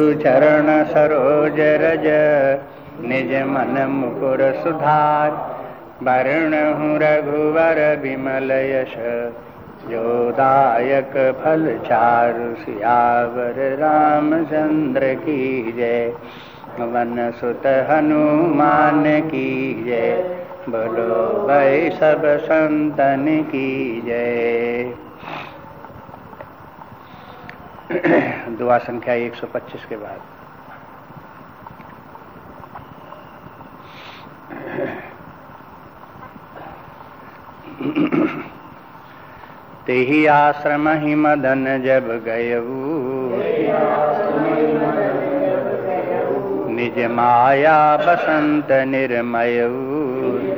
चरण सरोज रज निज मन मुकुर सुधार। वर्ण रघुवर विमल यश। जोदायक फल चारु सियावर रामचंद्र की जय। वन सुत हनुमान की जय। बोलो भाई सब संतन की जय दुआ संख्या 125 के बाद। ते आश्रम ही मदन जब गयऊ। निज माया बसंत निर्मयऊ।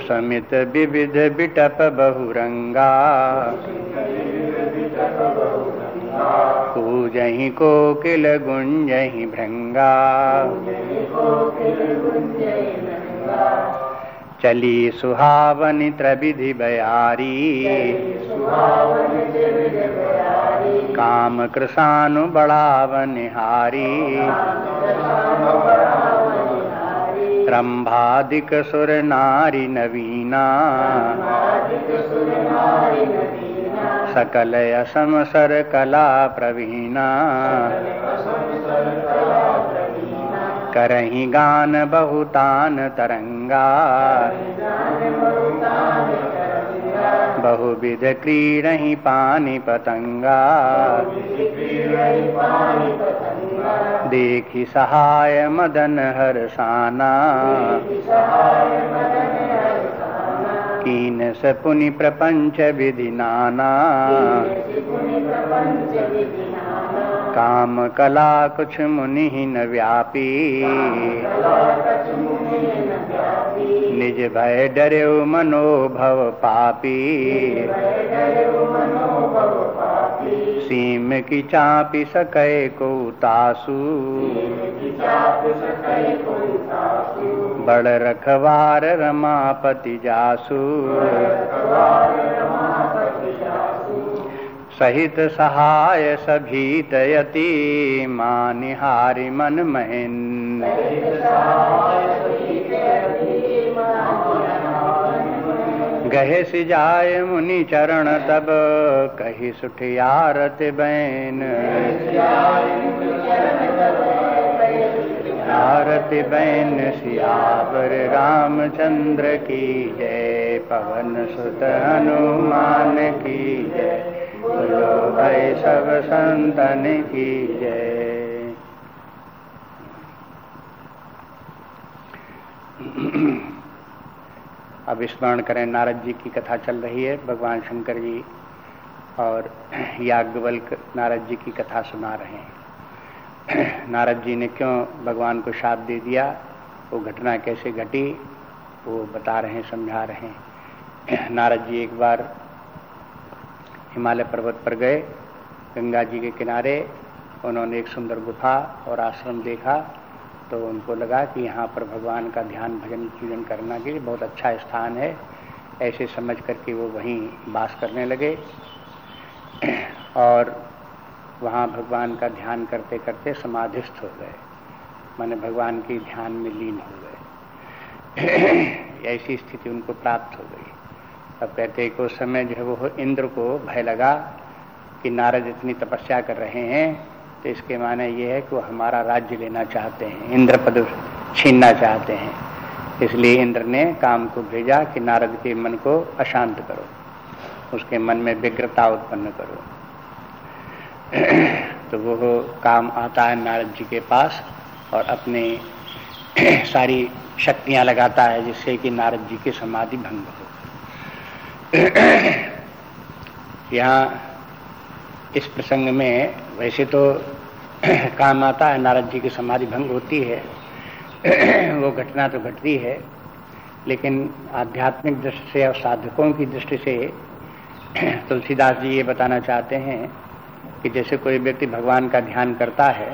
कुसमित विविध बिटप बहुरंगा। पूजही कोकिल गुंजही भृंगा। चली सुहावनि त्रविधि बयारी। काम कृषानु बढ़ावनिहारी रंभादिक सुर नारी नवीना सकल असम सर कला प्रवीणा करही गान बहुतान तरंगा बहुविध क्रीडही पानी पतंगा देखी सहाय मदन हर्षाना। कीन स पुनि प्रपंच विधि नाना काम कला कुछ मुनि न व्यापी। निज भय डर्यो मनोभव पापी। सीम की चापी सकै को तासु बड़ रखवार रमापति जासु। सहित सहाय सभीत यति मानिहारि मन महिन। गहे सिजाय मुनि चरण तब, कही सुठियारत बैन। आरत बैन सियावर रामचंद्र की जय, पवन सुत हनुमान की जय। बोलो भाई सब संतन की जय। अब स्मरण करें, नारद जी की कथा चल रही है, भगवान शंकर जी और याज्ञवल्क नारद जी की कथा सुना रहे हैं। नारद जी ने क्यों भगवान को शाप दे दिया? वो घटना कैसे घटी? वो बता रहे हैं, समझा रहे हैं। नारद जी एक बार हिमालय पर्वत पर गए, गंगा जी के किनारे उन्होंने एक सुंदर गुफा और आश्रम देखा तो उनको लगा कि यहाँ पर भगवान का ध्यान, भजन पूजन करना के लिए बहुत अच्छा स्थान है। ऐसे समझ करके वो वहीं वास करने लगे। और वहाँ भगवान का ध्यान करते करते समाधिस्थ हो गए। माने भगवान के ध्यान में लीन हो गए। ऐसी स्थिति उनको प्राप्त हो गई। अब कहते कि उस समय जो है वो इंद्र को भय लगा कि नारद इतनी तपस्या कर रहे हैं तो इसके माने ये है कि वो हमारा राज्य लेना चाहते हैं, इंद्र पद छीनना चाहते हैं। इसलिए इंद्र ने काम को भेजा कि नारद के मन को अशांत करो, उसके मन में व्यग्रता उत्पन्न करो। तो वो काम आता है नारद जी के पास और अपने सारी शक्तियाँ लगाता है जिससे कि नारद जी की समाधि भंग हो। यहाँ इस प्रसंग में वैसे तो काम आता है नारद जी की समाधि भंग होती है वो घटना तो घटती है लेकिन आध्यात्मिक दृष्टि से और साधकों की दृष्टि से तुलसीदास जी ये बताना चाहते हैं कि जैसे कोई व्यक्ति भगवान का ध्यान करता है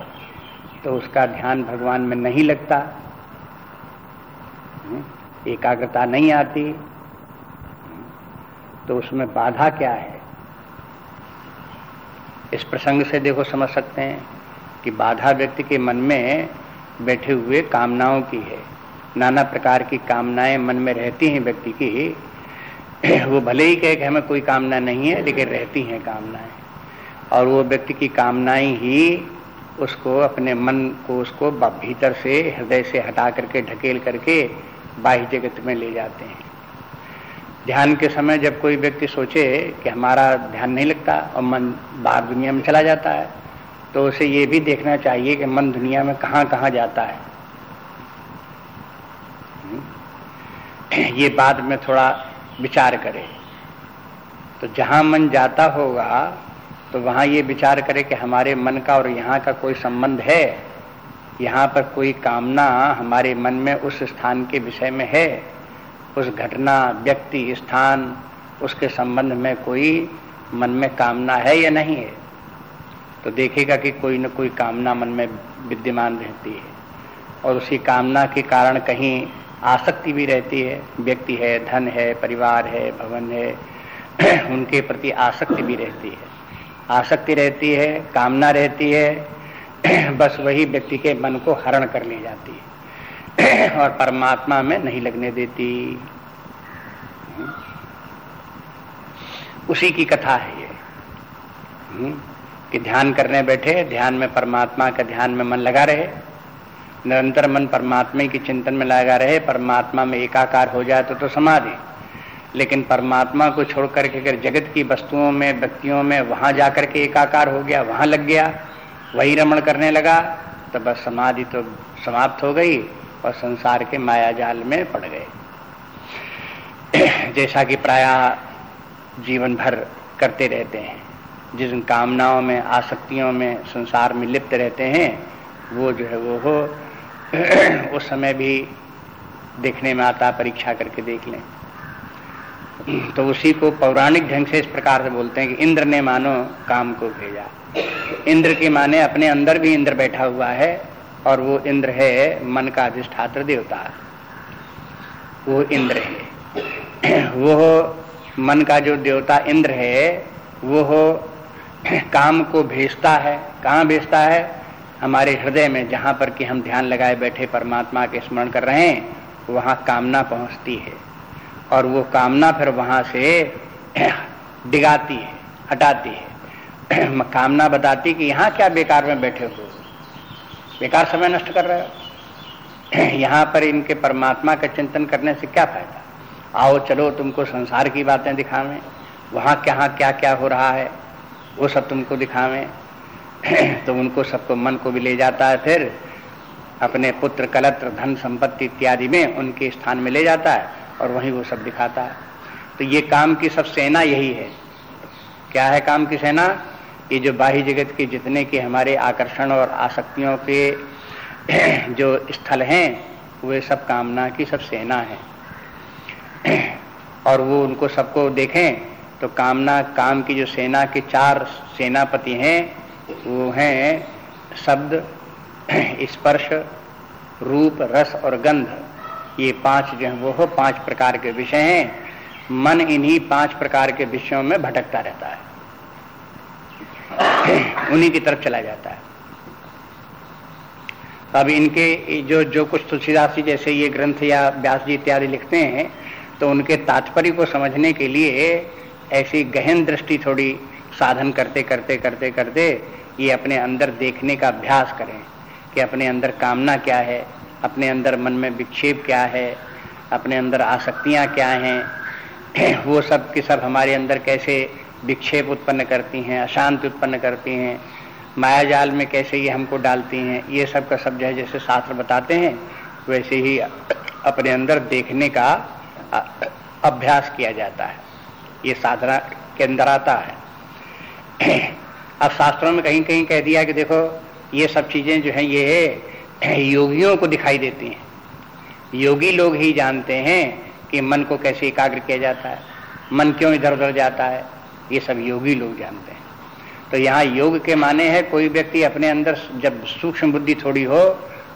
तो उसका ध्यान भगवान में नहीं लगता हम्म, एकाग्रता नहीं आती तो उसमें बाधा क्या है? इस प्रसंग से देखो, समझ सकते हैं कि बाधा व्यक्ति के मन में बैठे हुए कामनाओं की है। नाना प्रकार की कामनाएँ मन में रहती हैं व्यक्ति की। वो भले ही कहे कि हमें कोई कामना नहीं है, लेकिन रहती हैं कामनाएँ। और वो व्यक्ति की कामनाएँ ही उसको, अपने मन को उसको भीतर से, हृदय से हटा करके, ढकेल करके बाह्य जगत में ले जाते हैं। ध्यान के समय जब कोई व्यक्ति सोचे कि हमारा ध्यान नहीं लगता और मन बाहर दुनिया में चला जाता है तो उसे ये भी देखना चाहिए कि मन दुनिया में कहाँ कहाँ जाता है। हम्म। ये बात में थोड़ा विचार करे। तो जहाँ मन जाता होगा तो वहाँ ये विचार करे कि हमारे मन का और यहाँ का कोई संबंध है। यहाँ पर कोई कामना हमारे मन में उस स्थान के विषय में है। उस घटना, व्यक्ति, स्थान, उसके संबंध में कोई मन में कामना है या नहीं है? तो देखेगा कि कोई न कोई कामना मन में विद्यमान रहती है। और उसी कामना के कारण कहीं आसक्ति भी रहती है। व्यक्ति है, धन है, परिवार है, भवन है, उनके प्रति आसक्ति भी रहती है। आसक्ति रहती है, कामना रहती है, बस वही व्यक्ति के मन को हरण कर ले जाती है। और परमात्मा में नहीं लगने देती। उसी की कथा है ये। कि ध्यान करने बैठे, ध्यान में परमात्मा का ध्यान में मन लगा रहे। निरंतर मन परमात्मा की चिंतन में लगा रहे, परमात्मा में एकाकार हो जाए तो तो समाधि। लेकिन परमात्मा को छोड़ करके अगर जगत की वस्तुओं में, व्यक्तियों में वहाँ जाकर के एकाकार हो गया, वहाँ लग गया, वही रमण करने लगा तो बस समाधि तो समाप्त हो गई। और संसार के माया जाल में पड़ गए। जैसा कि प्राय जीवन भर करते रहते हैं जिन कामनाओं में, आसक्तियों में संसार में लिप्त रहते हैं, वो जो है वो हो, उस समय भी देखने में आता, परीक्षा करके देख लें। तो उसी को पौराणिक ढंग से इस प्रकार से बोलते हैं कि इंद्र ने मानो काम को भेजा। इंद्र के माने अपने अंदर भी इंद्र बैठा हुआ है और वो इंद्र है मन का अधिष्ठात्र देवता। वो इंद्र है। वो मन का जो देवता इंद्र है, वो काम को भेजता है। कहाँ भेजता है? हमारे हृदय में, जहाँ पर कि हम ध्यान लगाए बैठे परमात्मा के स्मरण कर रहे हैं, वहाँ कामना पहुँचती है। और वो कामना फिर वहाँ से डिगाती है, हटाती है। कामना बताती कि यहाँ क्या बेकार में बैठे हो। बेकार समय नष्ट कर रहे हो। यहाँ पर इनके परमात्मा का चिंतन करने से क्या फ़ायदा? आओ चलो, तुमको संसार की बातें दिखावें, वहाँ क्या क्या क्या हो रहा है, वो सब तुमको दिखावें। तो उनको सबको मन को भी ले जाता है, फिर अपने पुत्र, कलत्र, धन, संपत्ति इत्यादि में उनके स्थान में ले जाता है और वहीं वो सब दिखाता है। तो ये काम की सब सेना यही है। क्या है काम की सेना? ये जो बाह्य जगत के जितने के हमारे आकर्षण और आसक्तियों के जो स्थल हैं, वे सब कामना की सब सेना है। और वो उनको सबको देखें तो कामना, काम की जो सेना के चार सेनापति हैं, वो हैं शब्द, स्पर्श, रूप, रस और गंध। ये पाँच जो है, वो हो पाँच प्रकार के विषय हैं। मन इन्हीं पाँच प्रकार के विषयों में भटकता रहता है। उन्हीं की तरफ़ चला जाता है। अब इनके जो जो कुछ तुलसीदास जी जैसे ये ग्रंथ या व्यास जी इत्यादि लिखते हैं तो उनके तात्पर्य को समझने के लिए ऐसी गहन दृष्टि थोड़ी साधन करते करते करते करते ये अपने अंदर देखने का अभ्यास करें कि अपने अंदर कामना क्या है, अपने अंदर मन में विक्षेप क्या है, अपने अंदर आसक्तियाँ क्या हैं, वो सब के सब हमारे अंदर कैसे विक्षेप उत्पन्न करती हैं, अशांति उत्पन्न करती हैं माया जाल में कैसे ये हमको डालती हैं, ये सब का सब जो है जैसे शास्त्र बताते हैं, वैसे ही अपने अंदर देखने का अभ्यास किया जाता है। ये साधना के अंदर आता है। अब शास्त्रों में कहीं कहीं कह दिया कि देखो, ये सब चीज़ें जो है, ये योगियों को दिखाई देती हैं। योगी लोग ही जानते हैं कि मन को कैसे एकाग्र किया जाता है। मन क्यों इधर उधर जाता है? ये सब योगी लोग जानते हैं। तो यहाँ योग के माने है, कोई व्यक्ति अपने अंदर जब सूक्ष्म बुद्धि थोड़ी हो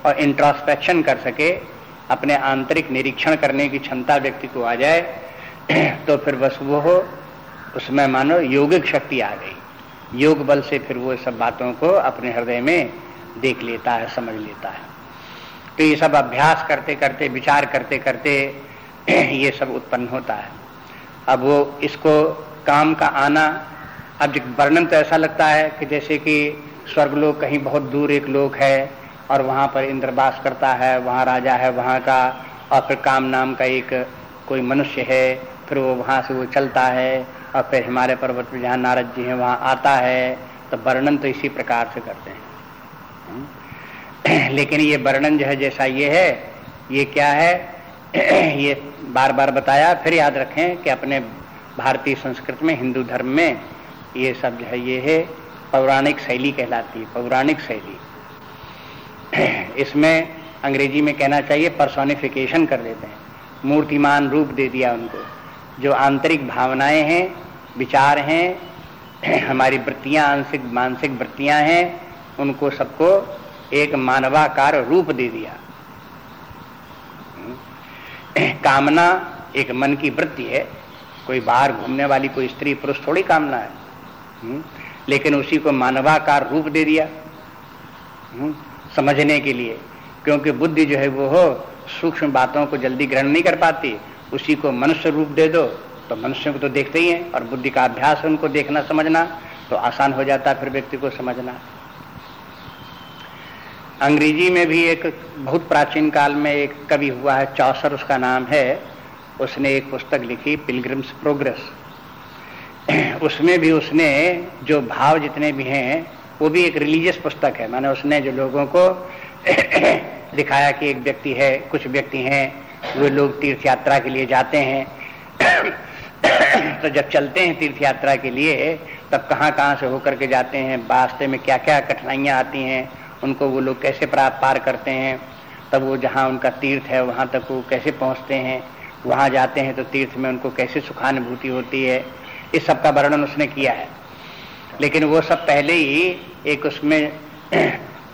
और इंट्रोस्पेक्शन कर सके, अपने आंतरिक निरीक्षण करने की क्षमता व्यक्ति को आ जाए तो फिर बस वो हो, उसमें मानो योगिक शक्ति आ गई। योग बल से फिर वो सब बातों को अपने हृदय में देख लेता है, समझ लेता है। तो ये सब अभ्यास करते करते, विचार करते करते ये सब उत्पन्न होता है। अब वो इसको काम का आना, अब वर्णन तो ऐसा लगता है कि जैसे कि स्वर्ग लोग कहीं बहुत दूर एक लोक है और वहाँ पर इंद्रवास करता है, वहाँ राजा है, वहाँ का, और फिर काम नाम का एक कोई मनुष्य है, फिर वो वहाँ से वो चलता है, और फिर हमारे पर्वत में जहाँ नारद जी हैं, वहाँ आता है तो वर्णन तो इसी प्रकार से करते हैं हम्म। लेकिन ये वर्णन जो है, जैसा ये है, ये क्या है ये बार बार बताया, फिर याद रखें कि अपने भारतीय संस्कृति में, हिंदू धर्म में ये सब जो है, ये है पौराणिक शैली कहलाती है, पौराणिक शैली। इसमें अंग्रेज़ी में कहना चाहिए पर्सोनिफिकेशन कर देते हैं। मूर्तिमान रूप दे दिया उनको। जो आंतरिक भावनाएँ हैं, विचार हैं, हमारी वृत्तियाँ, आंशिक, मानसिक वृत्तियाँ हैं, उनको सबको एक मानवाकार रूप दे दिया। कामना एक मन की वृत्ति है। कोई बाहर घूमने वाली कोई स्त्री पुरुष थोड़ी कामना है। हम्म? लेकिन उसी को मानवाकार रूप दे दिया। हम्म? समझने के लिए। क्योंकि बुद्धि जो है वो हो, सूक्ष्म बातों को जल्दी ग्रहण नहीं कर पाती। उसी को मनुष्य रूप दे दो तो मनुष्य को तो देखते ही हैं, और बुद्धि का अभ्यास उनको देखना, समझना तो आसान हो जाता है फिर व्यक्ति को समझना। अंग्रेज़ी में भी एक बहुत प्राचीन काल में एक कवि हुआ है, चौसर, उसका नाम है। उसने एक पुस्तक लिखी पिलग्रिम्स प्रोग्रेस उसमें भी उसने जो भाव जितने भी हैं, वो भी एक रिलीजियस पुस्तक है। माने उसने जो लोगों को दिखाया कि एक व्यक्ति है, कुछ व्यक्ति हैं, वो लोग तीर्थ यात्रा के लिए जाते हैं। तो जब चलते हैं तीर्थ यात्रा के लिए, तब कहाँ कहाँ से होकर के जाते हैं रास्ते में क्या क्या कठिनाइयाँ आती हैं, उनको वो लोग कैसे पार करते हैं, तब वो जहाँ उनका तीर्थ है, वहाँ तक वो कैसे पहुँचते हैं। वहाँ जाते हैं तो तीर्थ में उनको कैसे सुखानुभूति होती है, इस सब का वर्णन उसने किया है। लेकिन वो सब पहले ही एक उसमें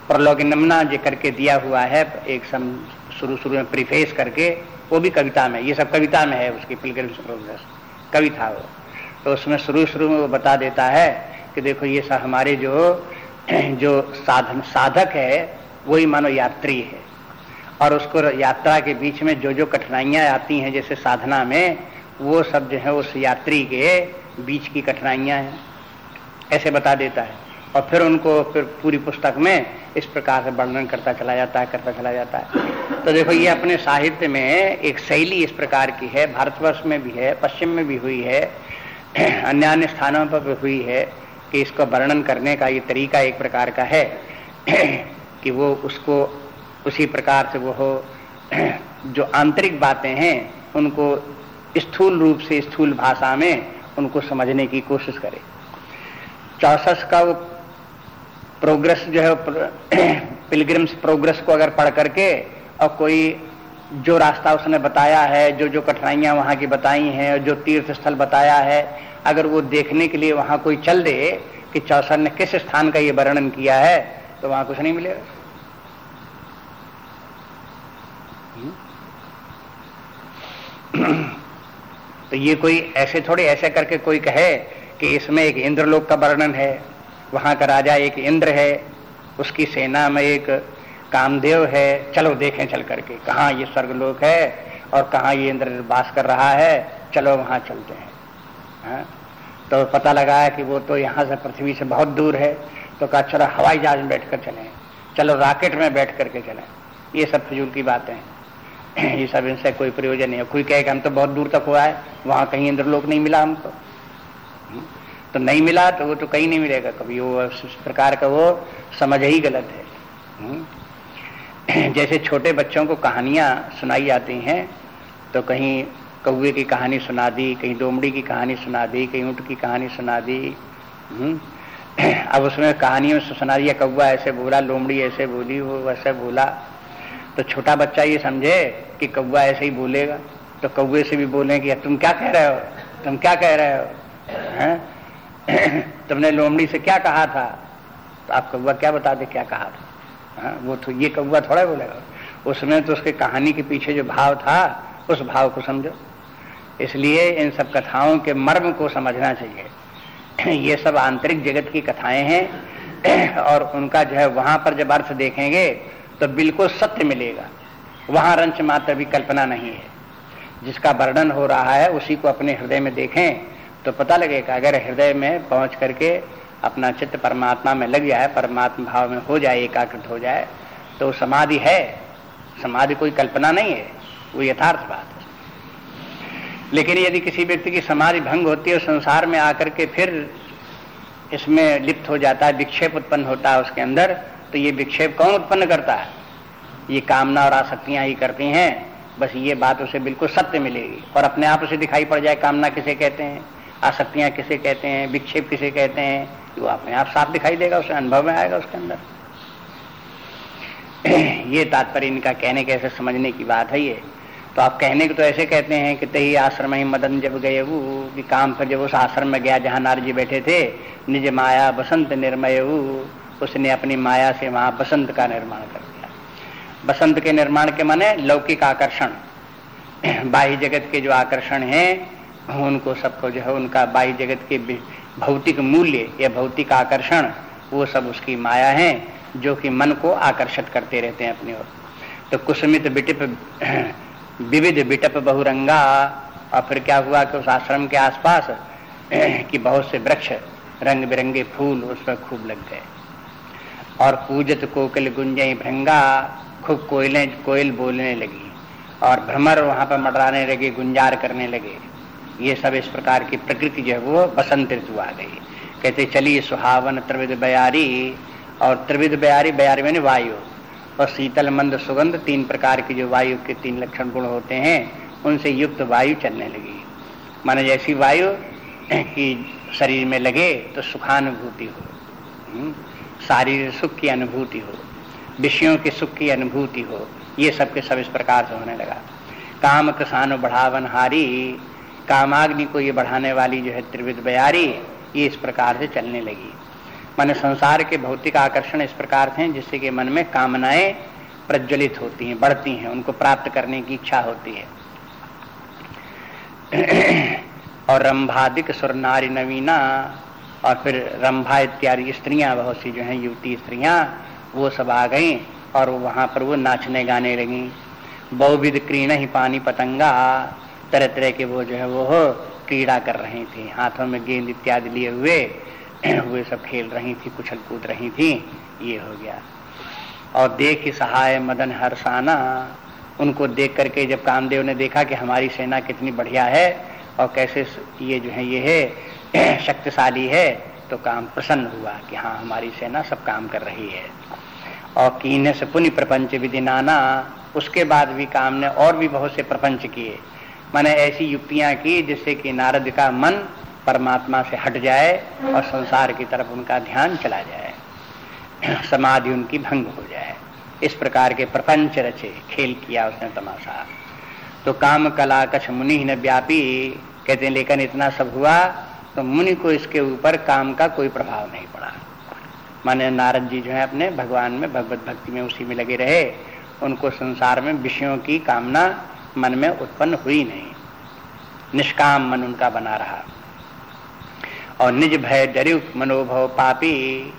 प्रलोगिनमना जो करके दिया हुआ है, एक सम शुरू शुरू में प्रीफेस करके, वो भी कविता में, ये सब कविता में है उसकी पिलग्रिम्स प्रोग्रेस कवि था वो। तो उसमें शुरू शुरू में वो बता देता है कि देखो ये सब हमारे जो जो साधन, साधक है, वही मानो यात्री है। और उसको यात्रा के बीच में जो जो कठिनाइयाँ आती हैं, जैसे साधना में, वो सब जो है उस यात्री के बीच की कठिनाइयाँ हैं। ऐसे बता देता है। और फिर उनको फिर पूरी पुस्तक में इस प्रकार से वर्णन करता चला जाता है, करता चला जाता है। तो देखो, ये अपने साहित्य में एक शैली इस प्रकार की है। भारतवर्ष में भी है, पश्चिम में भी हुई है अन्य अन्य स्थानों पर भी हुई है कि इसको वर्णन करने का ये तरीका एक प्रकार का है कि वो उसको उसी प्रकार से वो हो, जो आंतरिक बातें हैं, उनको स्थूल रूप से, स्थूल भाषा में उनको समझने की कोशिश करे। चौसठ का वो प्रोग्रेस जो है पिलग्रिम्स प्रोग्रेस को अगर पढ़ करके, और कोई जो रास्ता उसने बताया है, जो जो कठिनाइयाँ वहाँ की बताई हैं जो तीर्थ स्थल बताया है, अगर वो देखने के लिए वहाँ कोई चल दे कि चौसर ने किस स्थान का ये वर्णन किया है तो वहाँ कुछ नहीं मिलेगा। तो ये कोई ऐसे थोड़े ऐसे करके कोई कहे कि इसमें एक इंद्रलोक का वर्णन है, वहाँ का राजा एक इंद्र है, उसकी सेना में एक कामदेव है। चलो देखें चल करके, कहा ये स्वर्गलोक है और कहा ये इंद्र वास कर रहा है? चलो वहाँ चलते हैं। हा? तो पता लगा कि वो तो यहाँ से पृथ्वी से बहुत दूर है तो कहा, चलो हवाई जहाज़ में बैठ कर चले। चलो रॉकेट में बैठ करके चले। ये सब फिजूल की बातें हैं। ये सब इनसे कोई प्रयोजन नहीं है कोई कहे कि हम तो बहुत दूर तक हुआ है, वहाँ कहीं इंद्रलोक नहीं मिला हमको तो नहीं मिला तो वो तो कहीं नहीं मिलेगा कभी वो उस प्रकार का वो समझ ही गलत है। जैसे छोटे बच्चों को कहानियाँ सुनाई जाती हैं तो कहीं कौए की कहानी सुना दी, कहीं डोमड़ी की कहानी सुना दी, कहीं ऊँट की कहानी सुना दी। अब उसमें कहानियों से सुना दिया कौआ ऐसे बोला लोमड़ी ऐसे बोली, वो वैसे बोला तो छोटा बच्चा ये समझे कि कौआ ऐसे ही बोलेगा। तो कौए से भी बोले कि तुम क्या कह रहे हो? तुम क्या कह रहे हो? तुमने लोमड़ी से क्या कहा था? तो आप कौआ क्या बता दे, क्या कहा था? हा? वो तो ये कौआ थोड़ा बोलेगा। उसमें तो उसके कहानी के पीछे जो भाव था, उस भाव को समझो। इसलिए इन सब कथाओं के मर्म को समझना चाहिए। ये सब आंतरिक जगत की कथाएँ हैं। और उनका जो है, वहाँ पर जब अर्थ देखेंगे तो बिल्कुल सत्य मिलेगा। वहाँ रंच मात्र भी कल्पना नहीं है। जिसका वर्णन हो रहा है, उसी को अपने हृदय में देखें तो पता लगेगा, अगर हृदय में पहुँच करके अपना चित्त परमात्मा में लग जाए, परमात्मा भाव में हो जाए, एकाग्रत हो जाए तो समाधि है। समाधि कोई कल्पना नहीं है, वो यथार्थ बात है। लेकिन यदि किसी व्यक्ति की समाधि भंग होती है संसार में आकर के फिर इसमें लिप्त हो जाता है, विक्षेप उत्पन्न होता है उसके अंदर तो ये विक्षेप कौन उत्पन्न करता है? ये कामना और आसक्तियाँ ही करती हैं, बस ये बात उसे बिल्कुल सत्य मिलेगी। और अपने आप उसे दिखाई पड़ जाए, कामना किसे कहते हैं, आसक्तियाँ किसे कहते हैं, विक्षेप किसे कहते हैं वो अपने आप साफ़ दिखाई देगा, उसे अनुभव में आएगा उसके अंदर। ये तात्पर्य इनका कहने के ऐसे समझने की बात है ये। तो आप कहने को तो ऐसे कहते हैं कि तही आश्रम ही मदन जब गए वो, कि काम पर जब उस आश्रम में गया जहाँ नारजी बैठे थे, निज माया बसंत निर्मय उसने अपनी माया से वहाँ बसंत का निर्माण कर दिया। बसंत के निर्माण के माने लौकिक आकर्षण। बाह्य जगत के जो आकर्षण हैं, उनको सबको जो है उनका बाह्य जगत के भौतिक मूल्य या भौतिक आकर्षण, वो सब उसकी माया है, जो कि मन को आकर्षित करते रहते हैं अपनी ओर। तो कुसुमित बिटिप विविध बिटप बहुरंगा, और फिर क्या हुआ कि उस आश्रम के आसपास, की बहुत से वृक्ष, रंग बिरंगे फूल उस पर खूब लग गए। और पूजत कोकिल गुंजई भृंगा खूब कोयले कोयल बोलने लगी और भ्रमर वहाँ पर मडराने लगे गुंजार करने लगे। ये सब इस प्रकार की प्रकृति जो है वो बसंत ऋतु आ गई। कहते चलिए सुहावन त्रिविध बयारी और त्रिविध बयारी बयारी मैंने वायु। और शीतल मंद सुगंध तीन प्रकार की जो वायु के तीन लक्षण गुण होते हैं उनसे युक्त वायु चलने लगी। माने जैसी वायु की शरीर में लगे तो सुखानुभूति हो। हम्म, शारीरिक सुख की अनुभूति हो, विषयों के सुख की अनुभूति हो, ये सब के सब इस प्रकार से होने लगा। काम किसान बढ़ावन हारी कामाग्नि को ये बढ़ाने वाली जो है त्रिविध बयारी, ये इस प्रकार से चलने लगी। माने संसार के भौतिक आकर्षण इस प्रकार थे, जिससे कि मन में कामनाएँ प्रज्वलित होती हैं, बढ़ती हैं, उनको प्राप्त करने की इच्छा होती है। और रंभादिक सुर नारी नवीना और फिर रंभा इत्यादि स्त्रियाँ, बहुत सी जो हैं युवती स्त्रियाँ, वो सब आ गई और वहाँ पर वो नाचने गाने लगी। बहुविध क्रीण ही पानी पतंगा, तरह तरह के वो जो है वो क्रीड़ा कर रही थी। हाथों में गेंद इत्यादि लिए हुए, वे सब खेल रही थी कुछल कूद रही थी, ये हो गया। और देख सहाय मदन हर्षाना उनको देख करके जब कामदेव ने देखा कि हमारी सेना कितनी बढ़िया है और कैसे ये जो है, ये है शक्तिशाली है तो काम प्रसन्न हुआ कि हाँ हमारी सेना सब काम कर रही है। और कीने से पुण्य प्रपंच विधि नाना, उसके बाद भी काम ने और भी बहुत से प्रपंच किए। मैंने ऐसी युक्तियाँ की जिससे कि नारद का मन परमात्मा से हट जाए और संसार की तरफ़ उनका ध्यान चला जाए। समाधि उनकी भंग हो जाए। इस प्रकार के प्रपंच रचे, खेल किया उसने तमाशा। तो काम कला कछ मुनि न व्यापी, कहते लेकिन इतना सब हुआ तो मुनि को इसके ऊपर काम का कोई प्रभाव नहीं पड़ा। माने नारद जी जो है अपने भगवान में, भगवत भक्ति में उसी में लगे रहे। उनको संसार में विषयों की कामना मन में उत्पन्न हुई नहीं। निष्काम मन उनका बना रहा। और निज भय डरु मनोभव पापी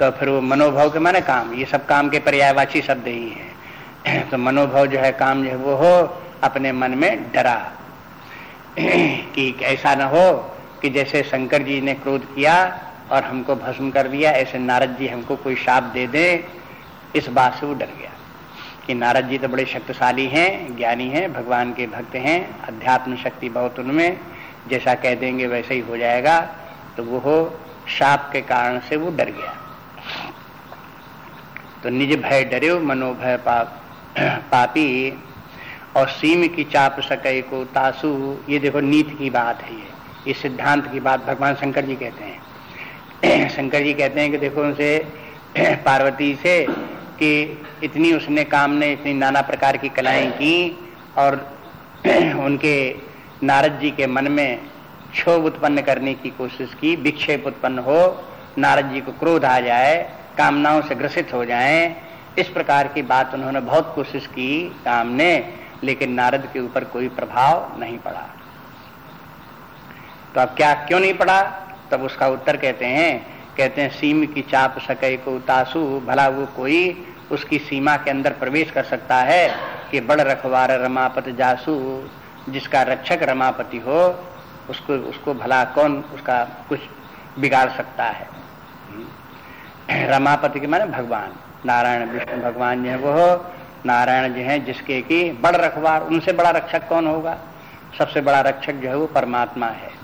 तो फिर वो मनोभव के माने काम। ये सब काम के पर्यायवाची शब्द ही है। तो मनोभव जो है काम जो है वो हो अपने मन में डरा। कि ऐसा ना हो कि जैसे शंकर जी ने क्रोध किया और हमको भस्म कर दिया, ऐसे नारद जी हमको कोई शाप दे दे, इस बात से वो डर गया। कि नारद जी तो बड़े शक्तिशाली हैं, ज्ञानी हैं, भगवान के भक्त हैं, अध्यात्म शक्ति बहुत उनमें, जैसा कह देंगे वैसे ही हो जाएगा तो वो शाप के कारण से वो डर गया। तो निज भय डरे मनोभय पाप, पापी, और सीम की चाप सके को तासु, ये देखो नीति की बात है ये। ये सिद्धांत की बात भगवान शंकर जी कहते हैं। शंकर जी कहते हैं कि देखो उनसे, पार्वती से कि इतनी उसने काम ने इतनी नाना प्रकार की कलाएँ की और उनके नारद जी के मन में क्षोभ उत्पन्न करने की कोशिश की, विक्षेप उत्पन्न हो, नारद जी को क्रोध आ जाए, कामनाओं से ग्रसित हो जाए। इस प्रकार की बात उन्होंने बहुत कोशिश की काम ने, लेकिन नारद के ऊपर कोई प्रभाव नहीं पड़ा। तो अब क्या, क्यों नहीं पड़ा तब उसका उत्तर कहते हैं कहते हैं, सीम की चाप सके को तासु, भला वो कोई उसकी सीमा के अंदर प्रवेश कर सकता है कि बड़ रखवार रमापत जासु, जिसका रक्षक रमापति हो, उसको उसको भला कौन, उसका कुछ बिगाड़ सकता है। रमापति के माने भगवान। नारायण, विष्णु भगवान जो है वो नारायण जो है जिसके की बड़ रखवार, उनसे बड़ा रक्षक कौन होगा? सबसे बड़ा रक्षक जो है वो परमात्मा है।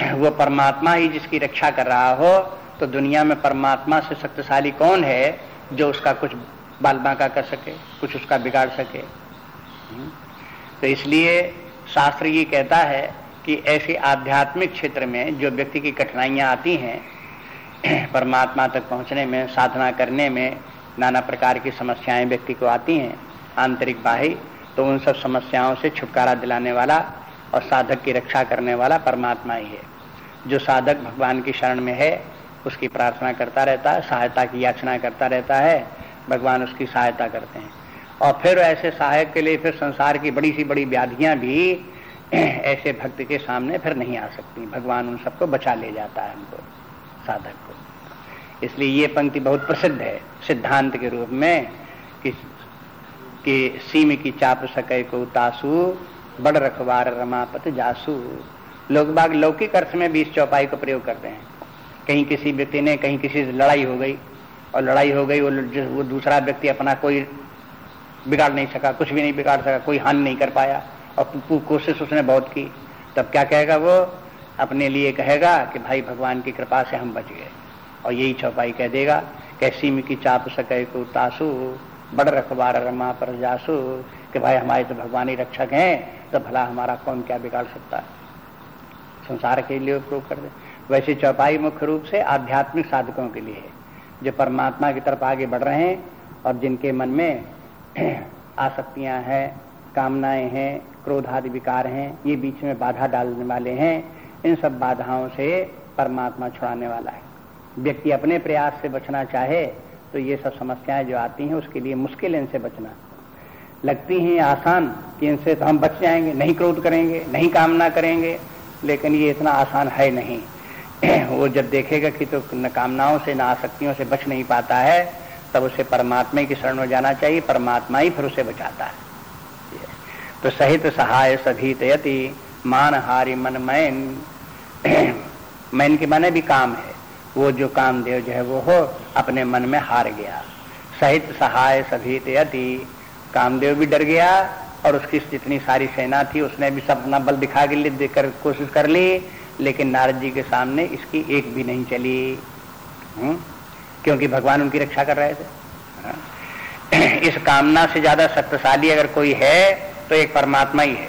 वो परमात्मा ही जिसकी रक्षा कर रहा हो तो दुनिया में परमात्मा से शक्तिशाली कौन है जो उसका कुछ बाल बांका कर सके, कुछ उसका बिगाड़ सके हम्म? तो इसलिए शास्त्र ये कहता है कि ऐसे आध्यात्मिक क्षेत्र में जो व्यक्ति की कठिनाइयाँ आती हैं, परमात्मा तक पहुँचने में, साधना करने में, नाना प्रकार की समस्याएँ व्यक्ति को आती हैं, आंतरिक बाह्य तो उन सब समस्याओं से छुटकारा दिलाने वाला और साधक की रक्षा करने वाला परमात्मा ही है। जो साधक भगवान की शरण में है, उसकी प्रार्थना करता रहता है, सहायता की याचना करता रहता है, भगवान उसकी सहायता करते हैं। और फिर ऐसे सहायक के लिए फिर संसार की बड़ी सी बड़ी व्याधियाँ भी ऐसे भक्त के सामने फिर नहीं आ सकती। भगवान उन सबको बचा ले जाता है हमको साधक को। इसलिए ये पंक्ति बहुत प्रसिद्ध है, सिद्धांत के रूप में, कि कि सीम की चाप सके को तासु बड़ रखवार रमापत जासु। लोग बाग लौकिक अर्थ में भी इस चौपाई का प्रयोग करते हैं। कहीं किसी व्यक्ति ने, कहीं किसी से लड़ाई हो गई, और लड़ाई हो गई, वो वो दूसरा व्यक्ति अपना कोई बिगाड़ नहीं सका, कुछ भी नहीं बिगाड़ सका, कोई हानि नहीं कर पाया, और कोशिश उसने बहुत की। तब क्या कहेगा वो? अपने लिए कहेगा कि भाई भगवान की कृपा से हम बच गए। और यही चौपाई कह देगा, कैसी में की चाप सके को तासु? बड़ रखबार रमा पर जासू कि भाई हमारे तो भगवान ही रक्षक हैं तो भला हमारा कौन क्या बिगाड़ सकता है? संसार के लिए उपयोग कर दे। वैसे चौपाई मुख्य रूप से आध्यात्मिक साधकों के लिए है, जो परमात्मा की तरफ़ आगे बढ़ रहे हैं और जिनके मन में आसक्तियाँ हैं, कामनाएँ हैं, क्रोध आदि विकार हैं, ये बीच में बाधा डालने वाले हैं, इन सब बाधाओं से परमात्मा छुड़ाने वाला है। व्यक्ति अपने प्रयास से बचना चाहे तो ये सब समस्याएँ जो आती हैं, उसके लिए मुश्किल इनसे बचना। लगती हैं आसान कि इनसे तो हम बच जाएँगे, नहीं क्रोध करेंगे, नहीं कामना करेंगे, लेकिन ये इतना आसान है नहीं। वो जब देखेगा कि तो न कामनाओं से, न आसक्तियों से बच नहीं पाता है, तब उसे परमात्मा की शरण में जाना चाहिए, परमात्मा ही फिर उसे बचाता है। तो सहित सहाय सभी तयति मान हारी मन मैन मैन के माने भी काम है। वो जो कामदेव जो है वो हो, अपने मन में हार गया सहित सहाय सभी तयति कामदेव भी डर गया और उसकी जितनी सारी सेना थी, उसने भी सब अपना बल दिखा के लिए देकर कोशिश कर ली, लेकिन नारद जी के सामने इसकी एक भी नहीं चली? हम्म? क्योंकि भगवान उनकी रक्षा कर रहे थे हाँ। इस कामना से ज़्यादा शक्तिशाली अगर कोई है तो एक परमात्मा ही है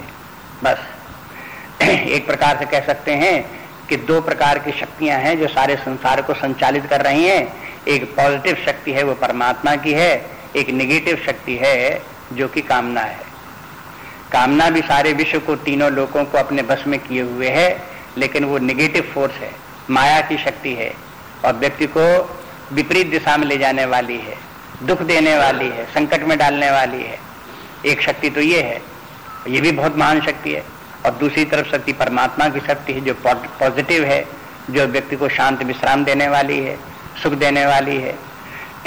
बस एक प्रकार से कह सकते हैं कि दो प्रकार की शक्तियाँ हैं जो सारे संसार को संचालित कर रही हैं। एक पॉजिटिव शक्ति है, वो परमात्मा की है। एक निगेटिव शक्ति है, जो कि कामना है। कामना भी सारे विश्व को, तीनों लोगों को अपने बस में किए हुए है, लेकिन वो निगेटिव फोर्स है। माया की शक्ति है और व्यक्ति को विपरीत दिशा में ले जाने वाली है, दुख देने वाली है, संकट में डालने वाली है। एक शक्ति तो ये है, ये भी बहुत महान शक्ति है। और दूसरी तरफ़ शक्ति परमात्मा की शक्ति है, जो पॉजिटिव है, जो व्यक्ति को शांत विश्राम देने वाली है, सुख देने वाली है।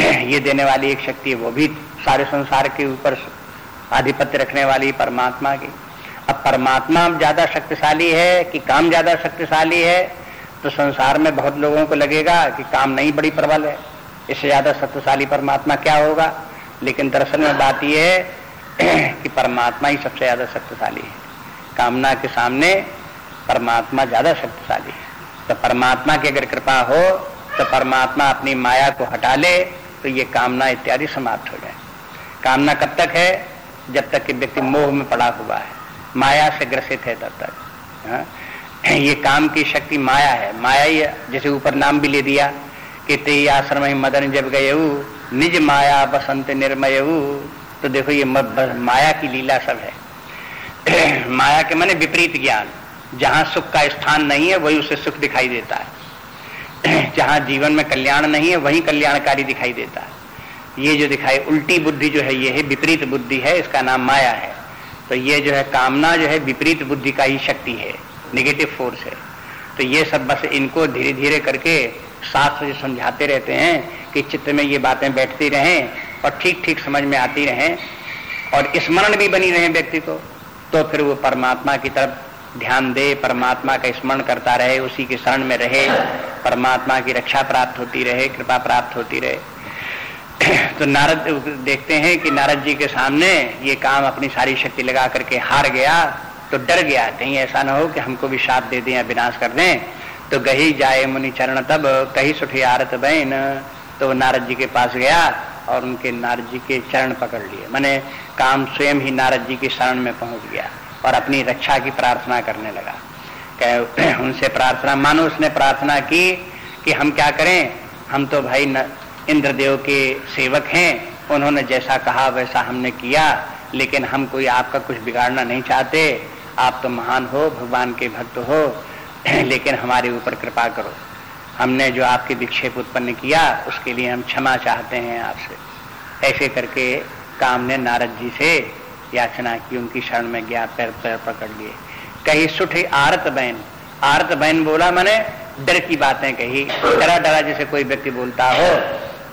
ये देने वाली एक शक्ति है, वो भी सारे संसार के ऊपर आधिपत्य रखने वाली परमात्मा की। अब परमात्मा ज़्यादा शक्तिशाली है कि काम ज़्यादा शक्तिशाली है तो संसार में बहुत लोगों को लगेगा कि काम नहीं बड़ी प्रबल है। इससे ज़्यादा शक्तिशाली परमात्मा क्या होगा? लेकिन दरअसल में बात यह है कि परमात्मा ही सबसे ज़्यादा शक्तिशाली है। कामना के सामने परमात्मा ज़्यादा शक्तिशाली है। तो परमात्मा की अगर कृपा हो तो परमात्मा अपनी माया को हटा ले तो ये कामना इत्यादि समाप्त हो जाए। कामना कब तक है? जब तक कि व्यक्ति मोह में पड़ा हुआ है। माया से ग्रसित है तब तक। हा? ये काम की शक्ति माया है। माया ही, जैसे ऊपर नाम भी ले दिया कि ते आश्रम मदन जब गए निज माया बसंत निर्मय तो देखो ये माया की लीला सब है। माया के माने विपरीत ज्ञान। जहाँ सुख का स्थान नहीं है, वही उसे सुख दिखाई देता है। जहाँ जीवन में कल्याण नहीं है, वही कल्याणकारी दिखाई देता है। ये जो दिखाई, उल्टी बुद्धि जो है, ये है विपरीत बुद्धि है, इसका नाम माया है। तो ये जो है कामना जो है, विपरीत बुद्धि का ही शक्ति है निगेटिव फोर्स है। तो ये सब बस इनको धीरे धीरे करके शास्त्र समझाते रहते हैं कि चित्त में ये बातें बैठती रहें और ठीक ठीक समझ में आती रहें। और स्मरण भी बनी रहे व्यक्ति को। तो फिर वो परमात्मा की तरफ़ ध्यान दे, परमात्मा का स्मरण करता रहे, उसी के शरण में रहे, परमात्मा की रक्षा प्राप्त होती रहे, कृपा प्राप्त होती रहे। तो नारद, देखते हैं कि नारद जी के सामने ये काम अपनी सारी शक्ति लगा करके हार गया तो डर गया, कहीं ऐसा ना हो कि हमको भी शाप दे दें या विनाश कर दें। तो गही जाए मुनि चरण तब, कही सुठी आरत बहन तो नारद जी के पास गया और उनके नारद जी के चरण पकड़ लिए। मैंने काम स्वयं ही नारद जी के शरण में पहुँच गया और अपनी रक्षा की प्रार्थना करने लगा। कह, उनसे प्रार्थना मानो, उसने प्रार्थना की कि हम क्या करें? हम तो भाई इंद्रदेव के सेवक हैं। उन्होंने जैसा कहा, वैसा हमने किया, लेकिन हम कोई आपका कुछ बिगाड़ना नहीं चाहते। आप तो महान हो, भगवान के भक्त हो। लेकिन हमारे ऊपर कृपा करो। हमने जो आपके विक्षेप उत्पन्न किया, उसके लिए हम क्षमा चाहते हैं आपसे। ऐसे करके काम ने नारद जी से याचना की, उनकी शरण में गया, पैर पैर पकड़ लिए। कही, सुठ आरत बहन। आरत बहन बोला, मैंने डर की बातें कही। डरा डरा जैसे कोई व्यक्ति बोलता हो